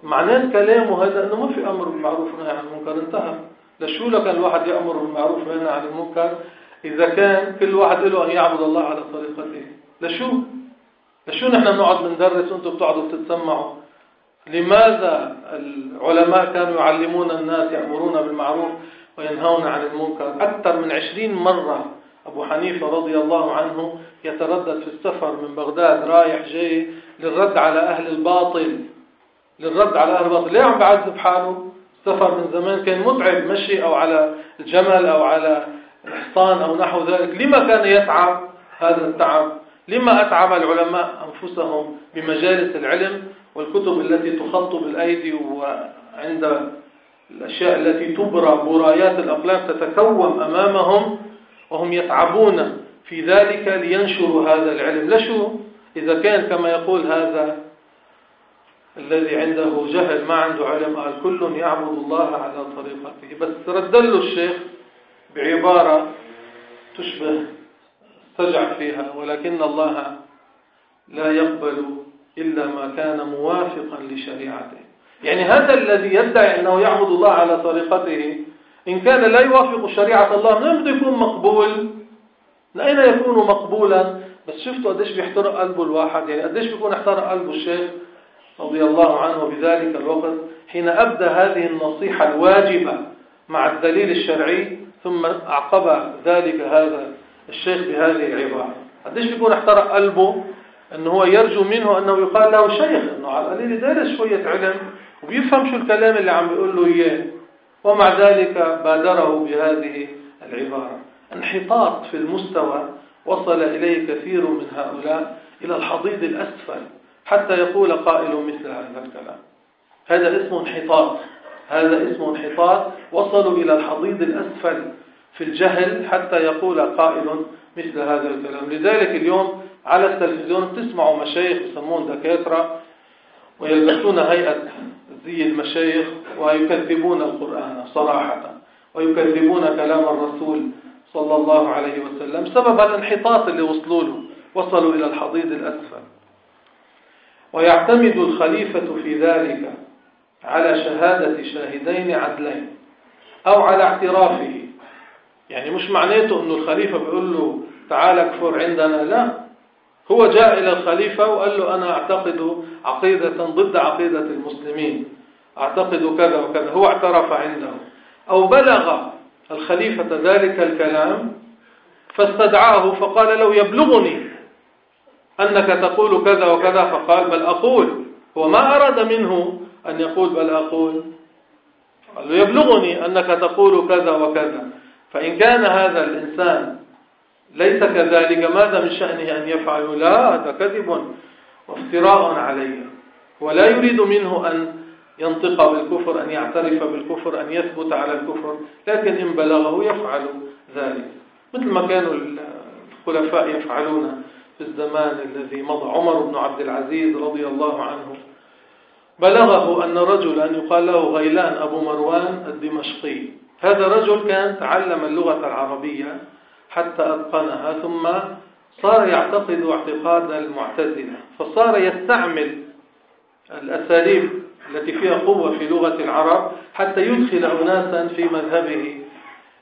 معناه كلامه هذا أنه ما في أمر بالمعروف ونهي عن المنكر انتهى. لشو لك الواحد يأمر بالمعروف ونهي عن المنكر؟ إذا كان كل واحد له أن يعبد الله على طريقته. لشو لشو نحن بنقعد بندرس وأنتم بتقعدوا بتتسمعوا؟ لماذا العلماء كانوا يعلمون الناس يأمرون بالمعروف وينهون عن المنكر؟ أكثر من عشرين مرة أبو حنيفة رضي الله عنه يتردد في السفر من بغداد رايح جاي للرد على أهل الباطل للرد على أهل الباطل. ليه عم بعذب حاله السفر من زمان كان متعب مشي أو على الجمل أو على الحصان أو نحو ذلك. لما كان يتعب هذا التعب؟ لما أتعب العلماء أنفسهم بمجالس العلم والكتب التي تخط بالأيدي وعند الأشياء التي تبرى برايات الأقلام تتكوم أمامهم وهم يتعبون. في ذلك لينشروا هذا العلم. لشو إذا كان كما يقول هذا الذي عنده جهل ما عنده علم قال كل يعبد الله على طريقته. بس رد له الشيخ بعبارة تشبه استجع فيها ولكن الله لا يقبل إلا ما كان موافقا لشريعته. يعني هذا الذي يدعي أنه يعبد الله على طريقته إن كان لا يوافق شريعة الله بده يكون مقبول. من أين يكون مقبولا؟ بس شفتوا قديش بيحترق قلبه الواحد. يعني قديش بيكون احترق قلبه الشيخ رضي الله عنه بذلك الوقت حين أبدى هذه النصيحة الواجبة مع الدليل الشرعي ثم أعقب ذلك هذا الشيخ بهذه العبارة. قديش بيكون احترق قلبه؟ إنه هو يرجو منه أنه يقال له شيخ إنه على القليل دارس شوية علم وبيفهم شو الكلام اللي عم بيقول له إياه. ومع ذلك بادره بهذه العبارة. انحطاط في المستوى وصل إليه كثير من هؤلاء إلى الحضيض الأسفل حتى يقول قائل مثل هذا الكلام. هذا اسمه انحطاط هذا اسمه انحطاط وصلوا إلى الحضيض الأسفل في الجهل حتى يقول قائل مثل هذا الكلام. لذلك اليوم على التلفزيون تسمعوا مشايخ يسمون دكاترة ويلبسون هيئة زي المشايخ ويكذبون القرآن صراحة ويكذبون كلام الرسول صلى الله عليه وسلم سبب الانحطاط اللي وصلوا له وصلوا إلى الحضيض الأسفل. ويعتمد الخليفة في ذلك على شهادة شاهدين عدلين أو على اعترافه. يعني مش معناته أنه الخليفة بيقول له تعال اكفر عندنا لا. هو جاء إلى الخليفة وقال له أنا أعتقد عقيدة ضد عقيدة المسلمين أعتقد كذا وكذا. هو اعترف عنده أو بلغ الخليفة ذلك الكلام فاستدعاه فقال له يبلغني أنك تقول كذا وكذا فقال بل أقول هو ما أراد منه أن يقول بل أقول. قال يبلغني أنك تقول كذا وكذا فإن كان هذا الإنسان ليس كذلك ماذا من شأنه أن يفعل؟ لا هذا كذب وافتراء عليه ولا يريد منه أن ينطق بالكفر أن يعترف بالكفر أن يثبت على الكفر لكن إن بلغه يفعل ذلك. مثل ما كانوا الخلفاء يفعلون في الزمان الذي مضى عمر بن عبد العزيز رضي الله عنه. بلغه أن رجلا يقال له غيلان أبو مروان الدمشقي. هذا رجل كان تعلم اللغة العربية حتى أتقنها ثم صار يعتقد اعتقاد المعتزلة فصار يستعمل الأساليب التي فيها قوة في لغة العرب حتى يدخل أناسا في مذهبه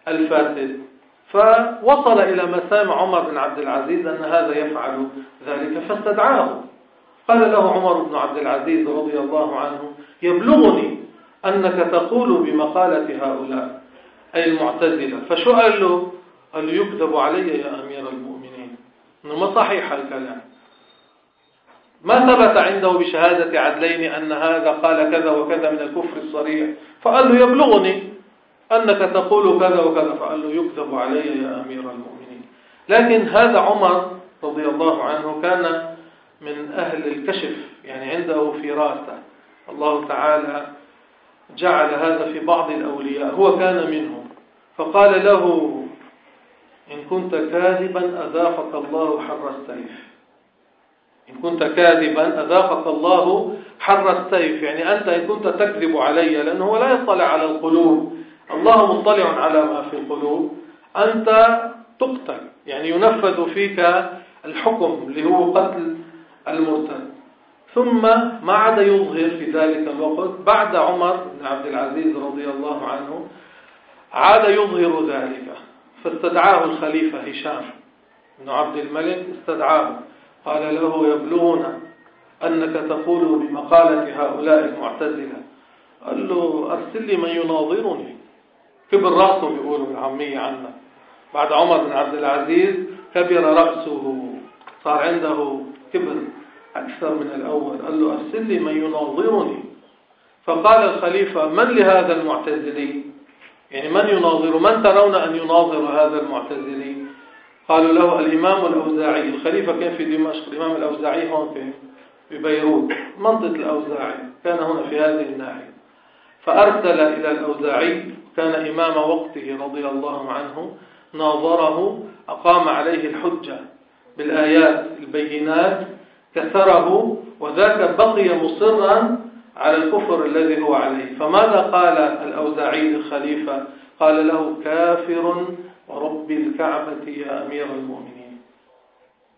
الفاسد. فوصل إلى مسام عمر بن عبد العزيز أن هذا يفعل ذلك فاستدعاه. قال له عمر بن عبد العزيز رضي الله عنه يبلغني أنك تقول بمقالة هؤلاء أي المعتزلة فشو قال له قال له يكذب علي يا أمير المؤمنين. إنه ما صحيح الكلام. ما ثبت عنده بشهادة عدلين أن هذا قال كذا وكذا من الكفر الصريح فقال له يبلغني أنك تقول كذا وكذا فقال له يكذب علي يا أمير المؤمنين. لكن هذا عمر رضي الله عنه كان من أهل الكشف يعني عنده فراسة الله تعالى جعل هذا في بعض الأولياء هو كان منهم. فقال له إن كنت كاذبا أذاقك الله حر السيف. إن كنت كاذبا أذاقك الله حر السيف. يعني أنت إن كنت تكذب علي لأنه هو لا يطلع على القلوب. الله مطلع على ما في القلوب. أنت تقتل. يعني ينفذ فيك الحكم اللي هو قتل المرتد. ثم ما عاد يظهر في ذلك الوقت بعد عمر بن عبد العزيز رضي الله عنه عاد يظهر ذلك. فاستدعاه الخليفة هشام بن عبد الملك استدعاه. قال له يبلغنا أنك تقول بمقالة هؤلاء المعتزلة. قال له أرسل لي من يناظرني. كبر رأسه بيقولوا بالعامية عنا. بعد عمر بن عبد العزيز كبر رأسه. صار عنده كبر أكثر من الأول. قال له أرسل لي من يناظرني. فقال الخليفة من لهذا المعتزلي؟ يعني من يناظر؟ من ترون أن يناظر هذا المعتزلي؟ قالوا له الإمام الأوزاعي الخليفة كان في دمشق؟ الإمام الأوزاعي هون في في بيروت منطقة الأوزاعي كان هنا في هذه الناحية. فأرسل إلى الأوزاعي كان إمام وقته رضي الله عنه ناظره أقام عليه الحجة بالآيات البينات كسره وذاك بقي مصرا على الكفر الذي هو عليه. فماذا قال الأوزاعي للخليفة؟ قال له كافر ورب الكعبة يا أمير المؤمنين.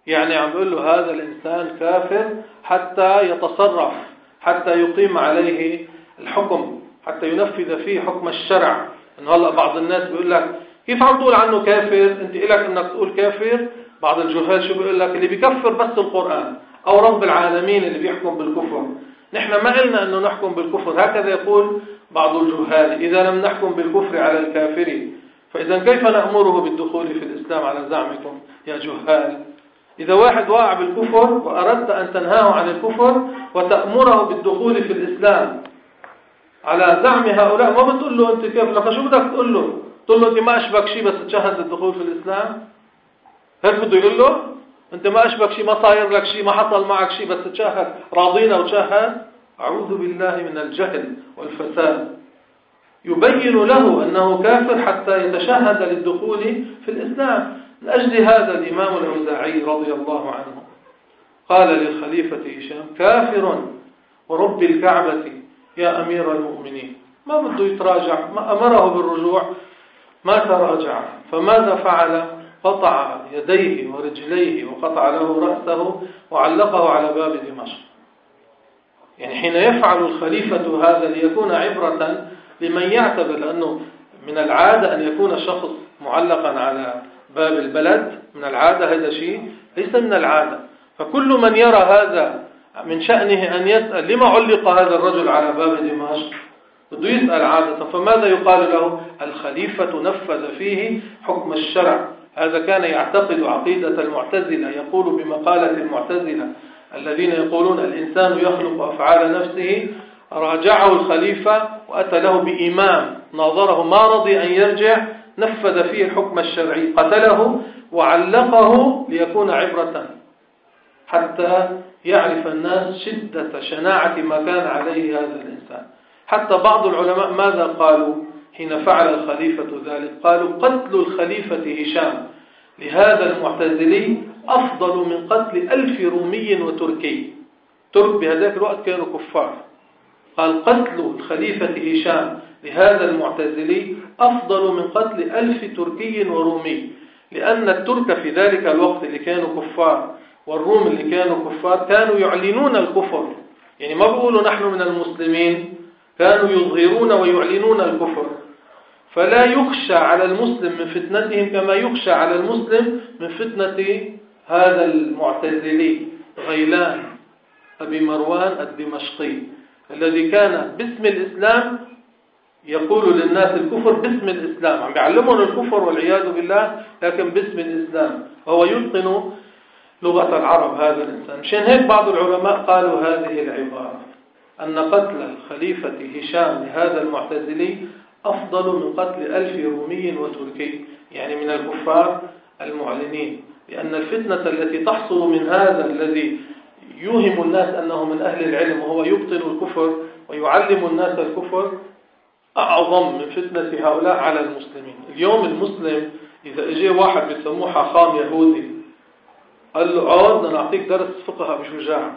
يعني عم له هذا الإنسان كافر حتى يتصرف حتى يقيم عليه الحكم حتى ينفذ فيه حكم الشرع. انه هلا بعض الناس بيقول لك كيف عم تقول عنه كافر؟ أنت إلك إنك تقول كافر. بعض الجهال شو بيقول لك؟ اللي بيكفر بس القرآن أو رب العالمين اللي بيحكم بالكفر. نحن ما قلنا إنه نحكم بالكفر. هكذا يقول بعض الجهال إذا لم نحكم بالكفر على الكافر فإذا كيف نأمره بالدخول في الإسلام على زعمكم يا جهال؟ إذا واحد واقع بالكفر وأردت أن تنهاه عن الكفر وتأمره بالدخول في الإسلام على زعم هؤلاء ما بتقول له أنت كيف؟ لك شو بدك تقول له؟ تقول له أنت ما أشبك شيء بس تشهد الدخول في الإسلام؟ هيك بده يقول له؟ أنت ما أشبك شيء ما صاير لك شيء ما حصل معك شيء بس تشهد راضينا وتشهد؟ أعوذ بالله من الجهل والفساد. يبين له أنه كافر حتى يتشهد للدخول في الإسلام. من أجل هذا الإمام الأوزاعي رضي الله عنه قال للخليفة هشام كافر ورب الكعبة يا أمير المؤمنين. ما بده يتراجع ما أمره بالرجوع ما تراجع. فماذا فعل؟ قطع يديه ورجليه وقطع له رأسه وعلقه على باب دمشق. يعني حين يفعل الخليفة هذا ليكون عبرة لمن يعتبر لأنه من العادة أن يكون شخص معلقا على باب البلد من العادة هذا شيء ليس من العادة. فكل من يرى هذا من شأنه أن يسأل لما علق هذا الرجل على باب دمشق؟ بده يسأل عادة. فماذا يقال له؟ الخليفة نفذ فيه حكم الشرع. هذا كان يعتقد عقيدة المعتزلة يقول بمقالة المعتزلة الذين يقولون الإنسان يخلق أفعال نفسه راجعه الخليفة وأتى له بإمام. ناظره ما رضي أن يرجع نفذ فيه الحكم الشرعي قتله وعلقه ليكون عبرة. حتى يعرف الناس شدة شناعة ما كان عليه هذا الإنسان. حتى بعض العلماء ماذا قالوا حين فعل الخليفة ذلك؟ قالوا قتل الخليفة هشام. لهذا المعتزلي أفضل من قتل ألف رومي وتركي. ترك بهذاك الوقت كانوا كفار. قال قتل الخليفة هشام. لهذا المعتزلي أفضل من قتل ألف تركي ورومي لأن الترك في ذلك الوقت اللي كانوا كفار والروم اللي كانوا كفار كانوا يعلنون الكفر. يعني ما بيقولوا نحن من المسلمين كانوا يظهرون ويعلنون الكفر. فلا يخشى على المسلم من فتنتهم كما يخشى على المسلم من فتنة هذا المعتزلي غيلان أبي مروان الدمشقي. الذي كان باسم الإسلام يقول للناس الكفر باسم الإسلام. عم بيعلمهم الكفر والعياذ بالله لكن باسم الإسلام. وهو يتقن لغة العرب هذا الإنسان. مشان هيك بعض العلماء قالوا هذه العبارة أن قتل الخليفة هشام لهذا المعتزلي أفضل من قتل ألف رومي وتركي يعني من الكفار المعلنين. لأن الفتنة التي تحصل من هذا الذي يوهم الناس أنه من أهل العلم وهو يبطل الكفر ويعلم الناس الكفر أعظم من فتنة هؤلاء على المسلمين. اليوم المسلم إذا اجى واحد بيسموه حاخام يهودي قال له عود بدنا نعطيك درس فقه بشجاع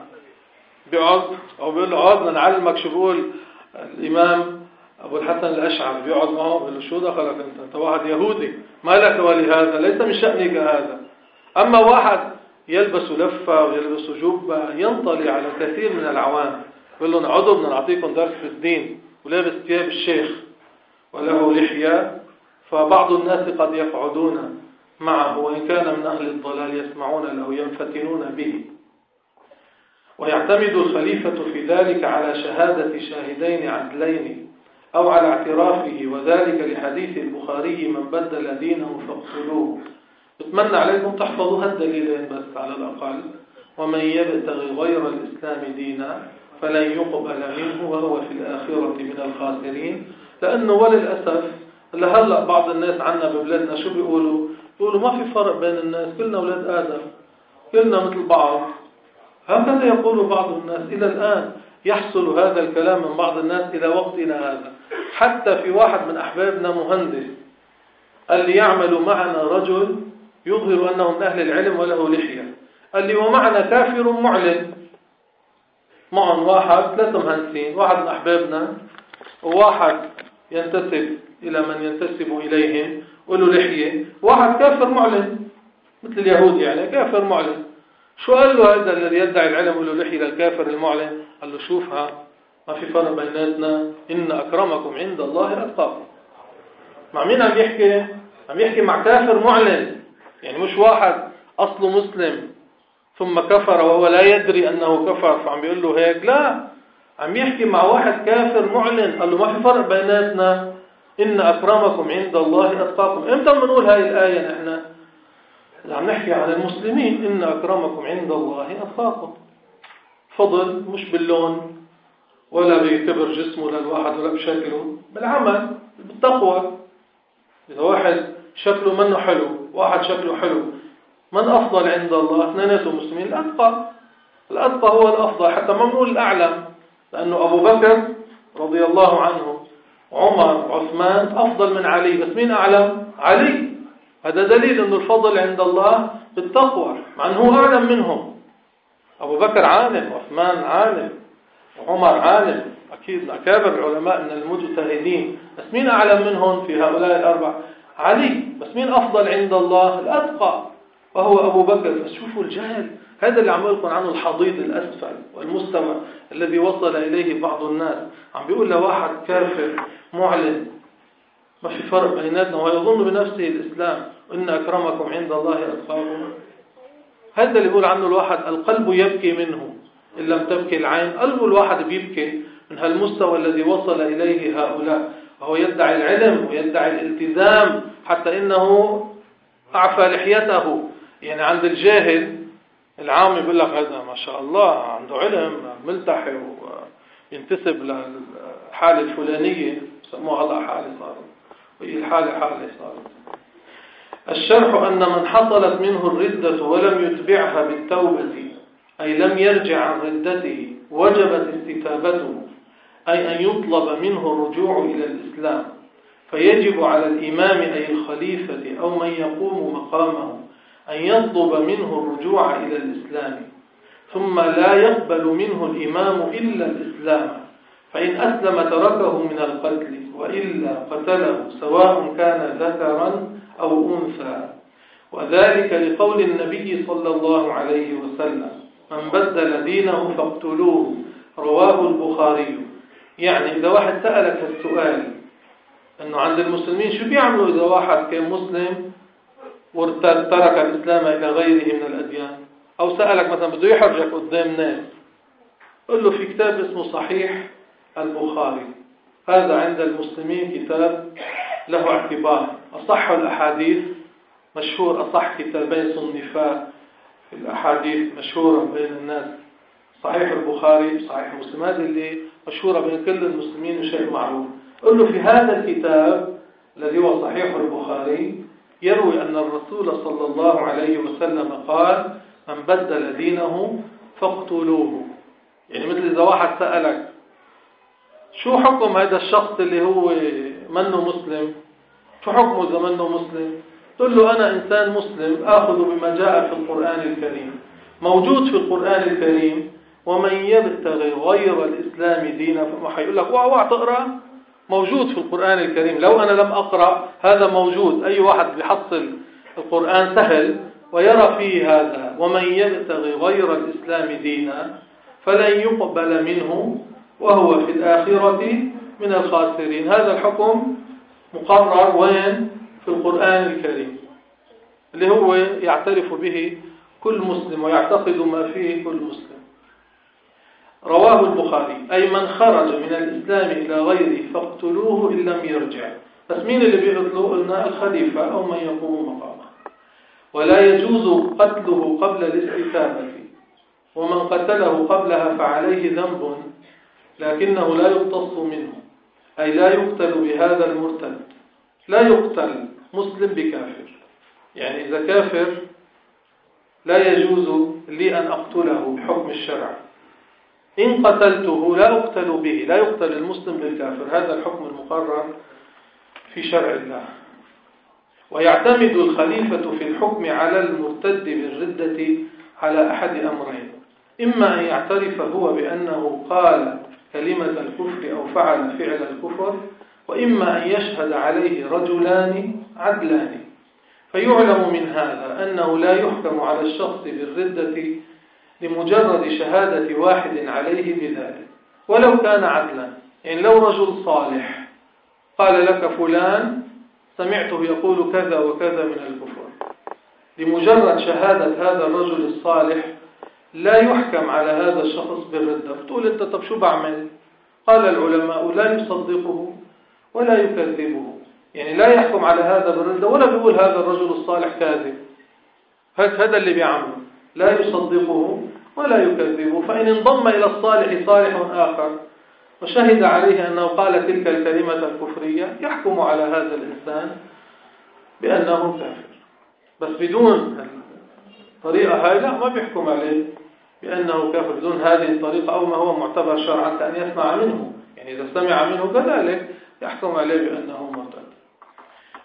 بيقعد أو بيقول له عود بدنا نعلمك شو بيقول الإمام أبو الحسن الأشعري. بيقعد معه بيقول له شو دخلك أنت؟ أنت واحد يهودي ما لك ولهذا؟ ليس من شأنك هذا. أما واحد يلبس لفة ويلبس جبة ينطلي على كثير من العوام يقول لهم عضو بدنا نعطيكم درس في الدين ولابس ثياب الشيخ وله لحية. فبعض الناس قد يقعدون معه وإن كان من أهل الضلال يسمعون له ينفتنون به. ويعتمد الخليفة في ذلك على شهادة شاهدين عدلين أو على اعترافه وذلك لحديث البخاري من بدل دينه فاقتلوه. بتمنى عليكم تحفظوا هالدليلين بس على الأقل. ومن يبتغي غير الإسلام دينا فلن يقبل منه وهو في الآخرة من الخاسرين. لأنه وللأسف لهلأ بعض الناس عنا ببلادنا شو بيقولوا؟ بيقولوا ما في فرق بين الناس كلنا أولاد آدم كلنا مثل بعض. هكذا يقول بعض الناس إلى الآن يحصل هذا الكلام من بعض الناس إلى وقتنا هذا. حتى في واحد من أحبابنا مهندس قال لي يعمل معنا رجل يظهر أنه من أهل العلم وله لحية. قال لي ومعنا كافر معلن. معهم واحد ثلاثة مهندسين. واحد من أحبابنا. وواحد ينتسب إلى من ينتسب إليهم وله لحية. واحد كافر معلن. مثل اليهود يعني كافر معلن. شو قال له هذا الذي يدعي العلم وله لحية للكافر المعلن؟ قال له شوفها ما في فرق بيناتنا. إن أكرمكم عند الله أتقاكم. مع مين عم يحكي؟ عم يحكي مع كافر معلن. يعني مش واحد أصله مسلم. ثم كفر وهو لا يدري أنه كفر فعم بيقول له هيك. لا عم يحكي مع واحد كافر معلن. قال له ما في فرق بيناتنا. إن أكرمكم عند الله أتقاكم. إمتى بنقول هاي الآية نحن؟ عم نحكي عن المسلمين. إن أكرمكم عند الله أتقاكم. فضل مش باللون ولا بكبر جسمه للواحد ولا بشكله. بالعمل بالتقوى. إذا واحد شكله منه حلو واحد شكله حلو. من أفضل عند الله؟ اثنيناتهم مسلمين. الأتقى. الأتقى هو الأفضل حتى ما بنقول الأعلم لأنه أبو بكر رضي الله عنه عمر عثمان أفضل من علي. بس مين أعلم؟ علي. هذا دليل أنه الفضل عند الله بالتقوى مع أنه أعلم منهم. أبو بكر عالم عثمان عالم وعمر عالم. أكيد أكابر العلماء من المجتهدين. بس مين أعلم منهم في هؤلاء الأربع علي بس مين أفضل عند الله؟ الأتقى وهو أبو بكر. فشوفوا الجهل. هذا اللي عم لكم عنه الحضيض الأسفل والمستوى الذي وصل إليه بعض الناس. عم بيقول لواحد كافر معلن ما في فرق بيناتنا ويظن بنفسه الإسلام. إن أكرمكم عند الله أتقاكم. هذا اللي يقول عنه الواحد القلب يبكي منه إن لم تبكي العين. قلب الواحد بيبكي من هالمستوى الذي وصل إليه هؤلاء. وهو يدعي العلم ويدعي الالتزام حتى إنه أعفى لحيته. يعني عند الجاهل العام يقول لك هذا ما شاء الله عنده علم ملتحي وينتسب للحالة الفلانية سموها الله حالة صارت وهي الحالة حالة صارت الشرح أن من حصلت منه الردة ولم يتبعها بالتوبة أي لم يرجع عن ردته وجبت استتابته. أي أن يطلب منه الرجوع إلى الإسلام. فيجب على الإمام أي الخليفة أو من يقوم مقامه أن يطلب منه الرجوع إلى الإسلام. ثم لا يقبل منه الإمام إلا الإسلام. فإن أسلم تركه من القتل وإلا قتله سواء كان ذكرا أو أنثى. وذلك لقول النبي صلى الله عليه وسلم من بدل دينه فاقتلوه. رواه البخاري. يعني إذا واحد سألك السؤال أنه عند المسلمين شو بيعملوا إذا واحد كان مسلم وترك الإسلام إلى غيره من الأديان؟ أو سألك مثلا بده يحرجك قدام ناس قل له في كتاب اسمه صحيح البخاري هذا عند المسلمين كتاب له اعتبار. أصح الأحاديث مشهور أصح كتابين صنفاء في الأحاديث مشهورة بين الناس. صحيح البخاري صحيح مسلم. هذه اللي مشهورة بين كل المسلمين وشيء معروف. قل له في هذا الكتاب الذي هو صحيح البخاري يروي أن الرسول صلى الله عليه وسلم قال من بدل دينه فاقتلوه. يعني مثل إذا واحد سألك شو حكم هذا الشخص اللي هو منه مسلم؟ شو حكمه إذا منه مسلم؟ تقول له أنا إنسان مسلم آخذ بما جاء في القرآن الكريم. موجود في القرآن الكريم ومن يبتغي غير الإسلام دينا فما حيقول لك واو تقرأ؟ موجود في القرآن الكريم. لو أنا لم أقرأ هذا موجود. أي واحد بيحصل القرآن سهل ويرى فيه هذا. ومن يبتغي غير الإسلام دينا فلن يقبل منه وهو في الآخرة من الخاسرين. هذا الحكم مقرر وين؟ في القرآن الكريم اللي هو يعترف به كل مسلم ويعتقد ما فيه كل مسلم. رواه البخاري. أي من خرج من الإسلام إلى غيره فاقتلوه إن لم يرجع. بس مين اللي بيقتلوه قلنا الخليفة أو من يقوم مقامه. ولا يجوز قتله قبل الاستتابة ومن قتله قبلها فعليه ذنب لكنه لا يقتص منه. أي لا يقتل بهذا المرتد. لا يقتل مسلم بكافر. يعني إذا كافر لا يجوز لي أن أقتله بحكم الشرع. إن قتلته لا أقتل به لا يقتل المسلم بالكافر هذا الحكم المقرر في شرع الله. ويعتمد الخليفة في الحكم على المرتد بالردة على أحد أمرين. إما أن يعترف هو بأنه قال كلمة الكفر أو فعل فعل الكفر وإما أن يشهد عليه رجلان عدلان. فيعلم من هذا أنه لا يحكم على الشخص بالردة لمجرد شهادة واحد عليه بذلك. ولو كان عدلا يعني لو رجل صالح قال لك فلان سمعته يقول كذا وكذا من الكفر لمجرد شهادة هذا الرجل الصالح لا يحكم على هذا الشخص بالردة. بتقول أنت طب شو بعمل؟ قال العلماء لا يصدقه ولا يكذبه. يعني لا يحكم على هذا بالردة ولا بيقول هذا الرجل الصالح كاذب. هذا اللي بيعمله. لا يصدقه ولا يكذبه فإن انضم إلى الصالح صالح آخر. وشهد عليه أنه قال تلك الكلمة الكفرية يحكم على هذا الإنسان بأنه كافر. بس بدون الطريقة لا ما بيحكم عليه بأنه كافر. بدون هذه الطريقة أو ما هو معتبر شرعا كأن يسمع منه. يعني إذا سمع منه كذلك يحكم عليه بأنه مرتد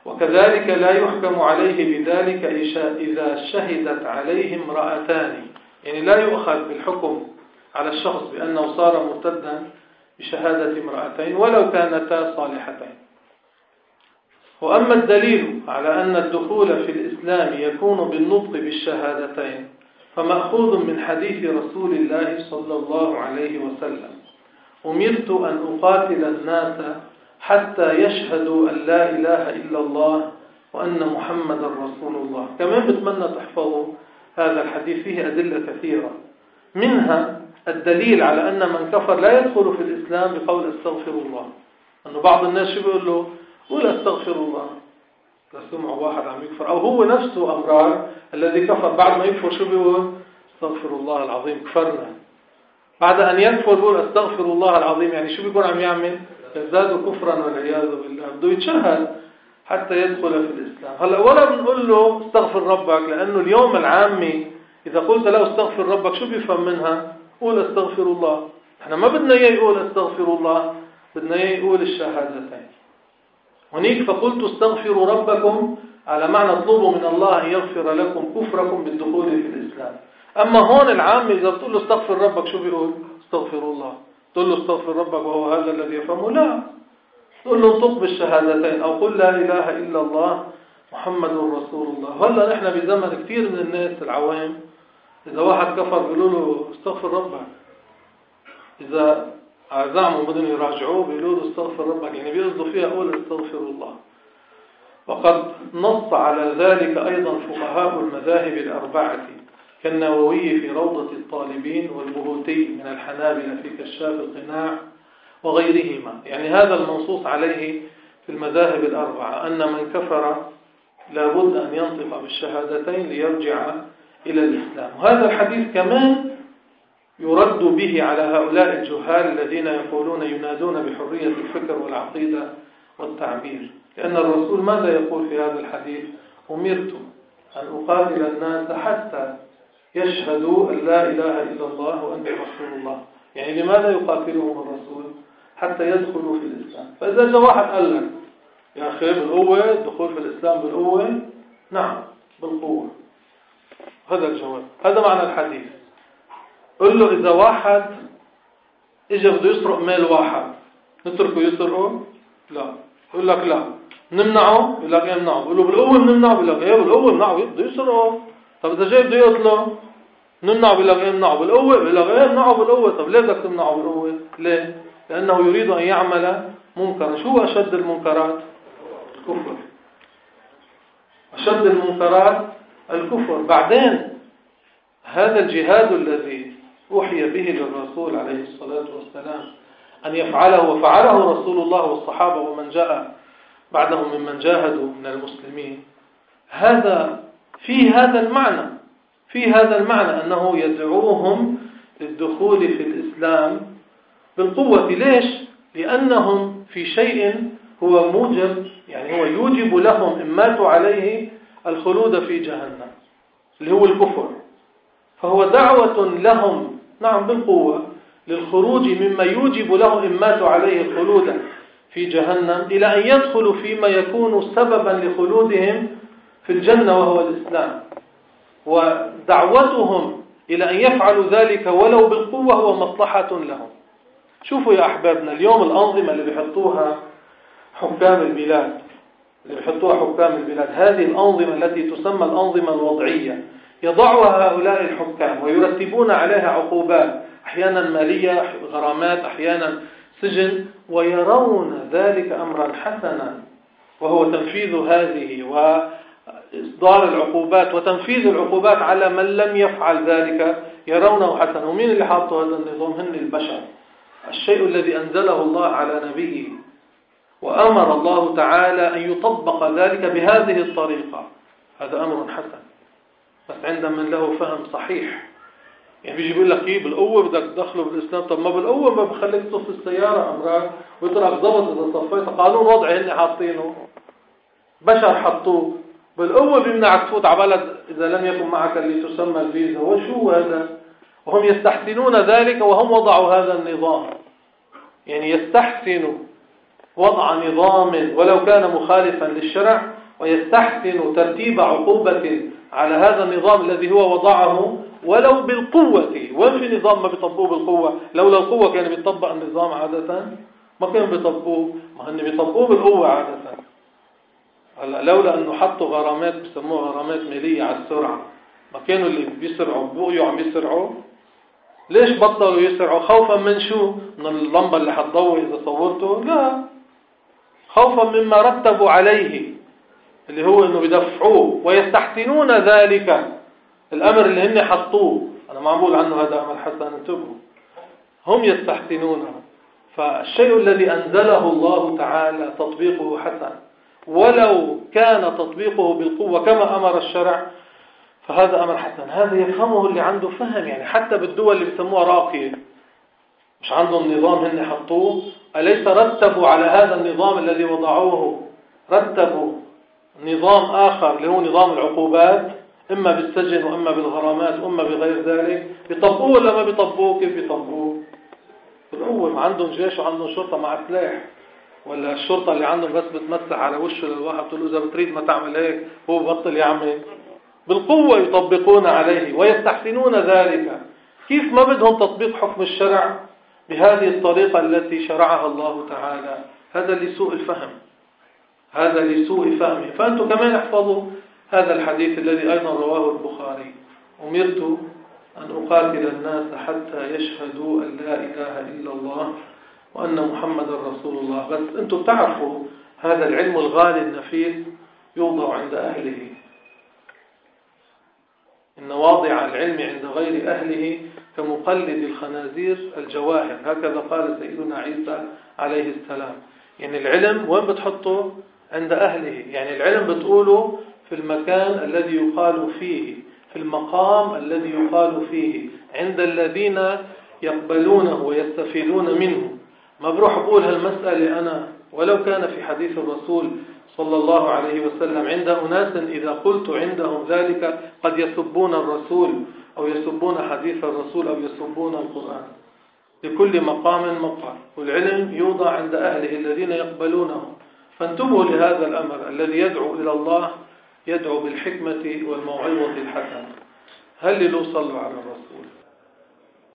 وكذلك لا يحكم عليه بذلك إذا شهدت عليه امرأتان. يعني لا يؤخذ بالحكم على الشخص بأنه صار مرتدا بشهادة امرأتين ولو كانتا صالحتين. وأما الدليل على أن الدخول في الإسلام يكون بالنطق بالشهادتين فمأخوذ من حديث رسول الله صلى الله عليه وسلم أمرت أن أقاتل الناس حتى يشهدوا أن لا إله إلا الله وأن محمد رسول الله. كمان بتمنى تحفظوا هذا الحديث فيه أدلة كثيرة. منها الدليل على أن من كفر لا يدخل في الإسلام بقول استغفر الله. أنه بعض الناس شو بيقول له؟ قول استغفر الله. لسمع واحد عم يكفر. أو هو نفسه أمرار الذي كفر. بعد ما يكفر شو بيقول؟ استغفر الله العظيم. كفرنا. بعد أن يكفر بيقول استغفر الله العظيم. يعني شو بيكون عم يعمل؟ يزداد كفرا والعياذ بالله. بده يتشهد. حتى يدخل في الإسلام. هلا ولا بنقول له استغفر ربك لأنه اليوم العامي إذا قلت له استغفر ربك شو بيفهم منها؟ قول استغفر الله. إحنا ما بدنا إياه يقول استغفر الله بدنا إياه يقول الشهادتين. هنيك فقلت استغفروا ربكم على معنى اطلبوا من الله يغفر لكم كفركم بالدخول في الإسلام. أما هون العام إذا بتقول له استغفر ربك شو بيقول؟ استغفر الله. تقول له استغفر ربك وهو هذا الذي يفهمه؟ لا. تقول له انطق بالشهادتين أو قل لا إله إلا الله محمد رسول الله. هلا نحن بزمن كثير من الناس العوام. إذا واحد كفر بيقولوا له استغفر ربك. إذا زعموا بدهم يراجعوه بيقولوا له استغفر ربك. يعني بيقصدوا فيها قول استغفر الله. وقد نص على ذلك أيضا فقهاء المذاهب الأربعة كالنووي في روضة الطالبين والبهوتي من الحنابلة في كشاف القناع وغيرهما. يعني هذا المنصوص عليه في المذاهب الأربعة أن من كفر لابد أن ينطق بالشهادتين ليرجع إلى الإسلام. وهذا الحديث كمان يرد به على هؤلاء الجهال الذين يقولون ينادون بحرية الفكر والعقيدة والتعبير لأن الرسول ماذا يقول في هذا الحديث؟ أمرت أن أقاتل الناس حتى يشهدوا أن لا إله إلا الله وأن رسول الله. يعني لماذا يقاتلهم الرسول؟ حتى يدخلوا في الإسلام. فإذا جاء واحد قال لك يا أخي بالقوة الدخول في الإسلام بالقوة. نعم بالقوة. هذا الجواب. هذا معنى الحديث. قل له إذا واحد إجا بده يسرق مال واحد نتركه يسرقه؟ لا. يقول لك لا. نمنعه؟ يقول لك نمنعه. بقول له بالقوة بنمنعه بقول لك إيه بالقوة بنمنعه بده يسرقه. طب إذا جاي بده يقتله نمنعه؟ بقول لك إيه نمنعه بالقوة؟ بقول لك إيه نمنعه بالقوة. طب ليه بدك تمنعه بالقوة؟ ليه؟ لأنه يريد أن يعمل منكرا. شو أشد المنكرات؟ الكفر. أشد المنكرات الكفر. بعدين هذا الجهاد الذي أوحي به للرسول عليه الصلاة والسلام أن يفعله وفعله رسول الله والصحابة ومن جاء بعدهم ممن جاهدوا من المسلمين. هذا في هذا المعنى في هذا المعنى أنه يدعوهم للدخول في الإسلام بالقوة. ليش؟ لأنهم في شيء هو موجب يعني هو يوجب لهم إن ماتوا عليه الخلود في جهنم اللي هو الكفر. فهو دعوة لهم نعم بالقوة للخروج مما يوجب لهم إن ماتوا عليه الخلود في جهنم إلى أن يدخلوا فيما يكون سببا لخلودهم في الجنة وهو الإسلام. ودعوتهم إلى أن يفعلوا ذلك ولو بالقوة هو مصلحة لهم. شوفوا يا أحبابنا اليوم الأنظمة اللي بيحطوها حكام البلاد اللي بيحطوها حكام البلاد هذه الأنظمة التي تسمى الأنظمة الوضعية يضعها هؤلاء الحكام ويرتبون عليها عقوبات أحيانا مالية غرامات أحيانا سجن ويرون ذلك أمرا حسنا وهو تنفيذ هذه وإصدار العقوبات وتنفيذ العقوبات على من لم يفعل ذلك يرونه حسنا. ومين اللي حاطوا هذا النظام؟ هن البشر. الشيء الذي أنزله الله على نبيه وأمر الله تعالى أن يطبق ذلك بهذه الطريقة. هذا أمر حسن. بس عند من له فهم صحيح. يعني بيجي بيقول لك إيه بالقوة بدك تدخله بالإسلام طب ما بالقوة ما بخليك تصف السيارة أمرك ويترك ضبط إذا صفيت. قانون وضعي هن حاطينه. بشر حطوه. بالقوة بيمنعك تفوت على بلد إذا لم يكن معك اللي تسمى الفيزا. وشو هذا؟ وهم يستحسنون ذلك وهم وضعوا هذا النظام. يعني يستحسنوا وضع نظام ولو كان مخالفا للشرع ويستحسن ترتيب عقوبة على هذا النظام الذي هو وضعه ولو بالقوة. وين في نظام ما بيطبقوه بالقوة؟ لولا القوة كان بيطبق النظام عادة. ما كانوا بيطبقوه؟ ما هن بيطبقوه بالقوة عادة. هلا لولا أنه حطوا غرامات بسموها غرامات مالية على السرعة ما كانوا اللي بيسرعوا بقيوا عم يسرعوا ليش بطلوا يسرعوا؟ خوفا من شو؟ من اللمبة اللي حتضوي إذا صورته؟ لا. خوفا مما رتبوا عليه اللي هو إنه بدفعوه ويستحسنون ذلك. الأمر اللي هن حطوه أنا ما بقول عنه هذا أمر حسن انتبهوا. هم يستحسنونه فالشيء الذي أنزله الله تعالى تطبيقه حسن. ولو كان تطبيقه بالقوة كما أمر الشرع فهذا أمر حسن. هذا يفهمه اللي عنده فهم يعني. حتى بالدول اللي بيسموها راقية. مش عندهم نظام هن حطوه. أليس رتبوا على هذا النظام الذي وضعوه؟ رتبوا نظام آخر اللي هو نظام العقوبات. إما بالسجن وإما بالغرامات وإما بغير ذلك. بيطبقوه ولا ما بيطبقوه؟ كيف بيطبقوه؟ بالأول عندهم جيش وعندهم شرطة مع سلاح. ولا الشرطة اللي عندهم بس بتمسح على وشه للواحد بتقول له إذا بتريد ما تعمل هيك هو بطل يعمل بالقوة يطبقون عليه ويستحسنون ذلك. كيف ما بدهم تطبيق حكم الشرع بهذه الطريقة التي شرعها الله تعالى؟ هذا لسوء الفهم. هذا لسوء فهمه فأنتم كمان احفظوا هذا الحديث الذي أيضا رواه البخاري. أمرت أن أقاتل الناس حتى يشهدوا أن لا إله إلا الله وأن محمد رسول الله. بس أنتم تعرفوا هذا العلم الغالي النفيس يوضع عند أهله. إن واضع العلم عند غير أهله كمقلد الخنازير الجواهر. هكذا قال سيدنا عيسى عليه السلام. يعني العلم وين بتحطه؟ عند أهله. يعني العلم بتقوله في المكان الذي يقال فيه في المقام الذي يقال فيه عند الذين يقبلونه ويستفيدون منه. ما بروح أقول هالمسألة أنا ولو كان في حديث الرسول صلى الله عليه وسلم عند أناس إذا قلت عندهم ذلك قد يسبون الرسول أو يسبون حديث الرسول أو يسبون القرآن. لكل مقام مقال والعلم يوضع عند أهله الذين يقبلونه. فانتبهوا لهذا الأمر الذي يدعو إلى الله يدعو بالحكمة والموعظة الحسنة. هل لو صلوا على الرسول؟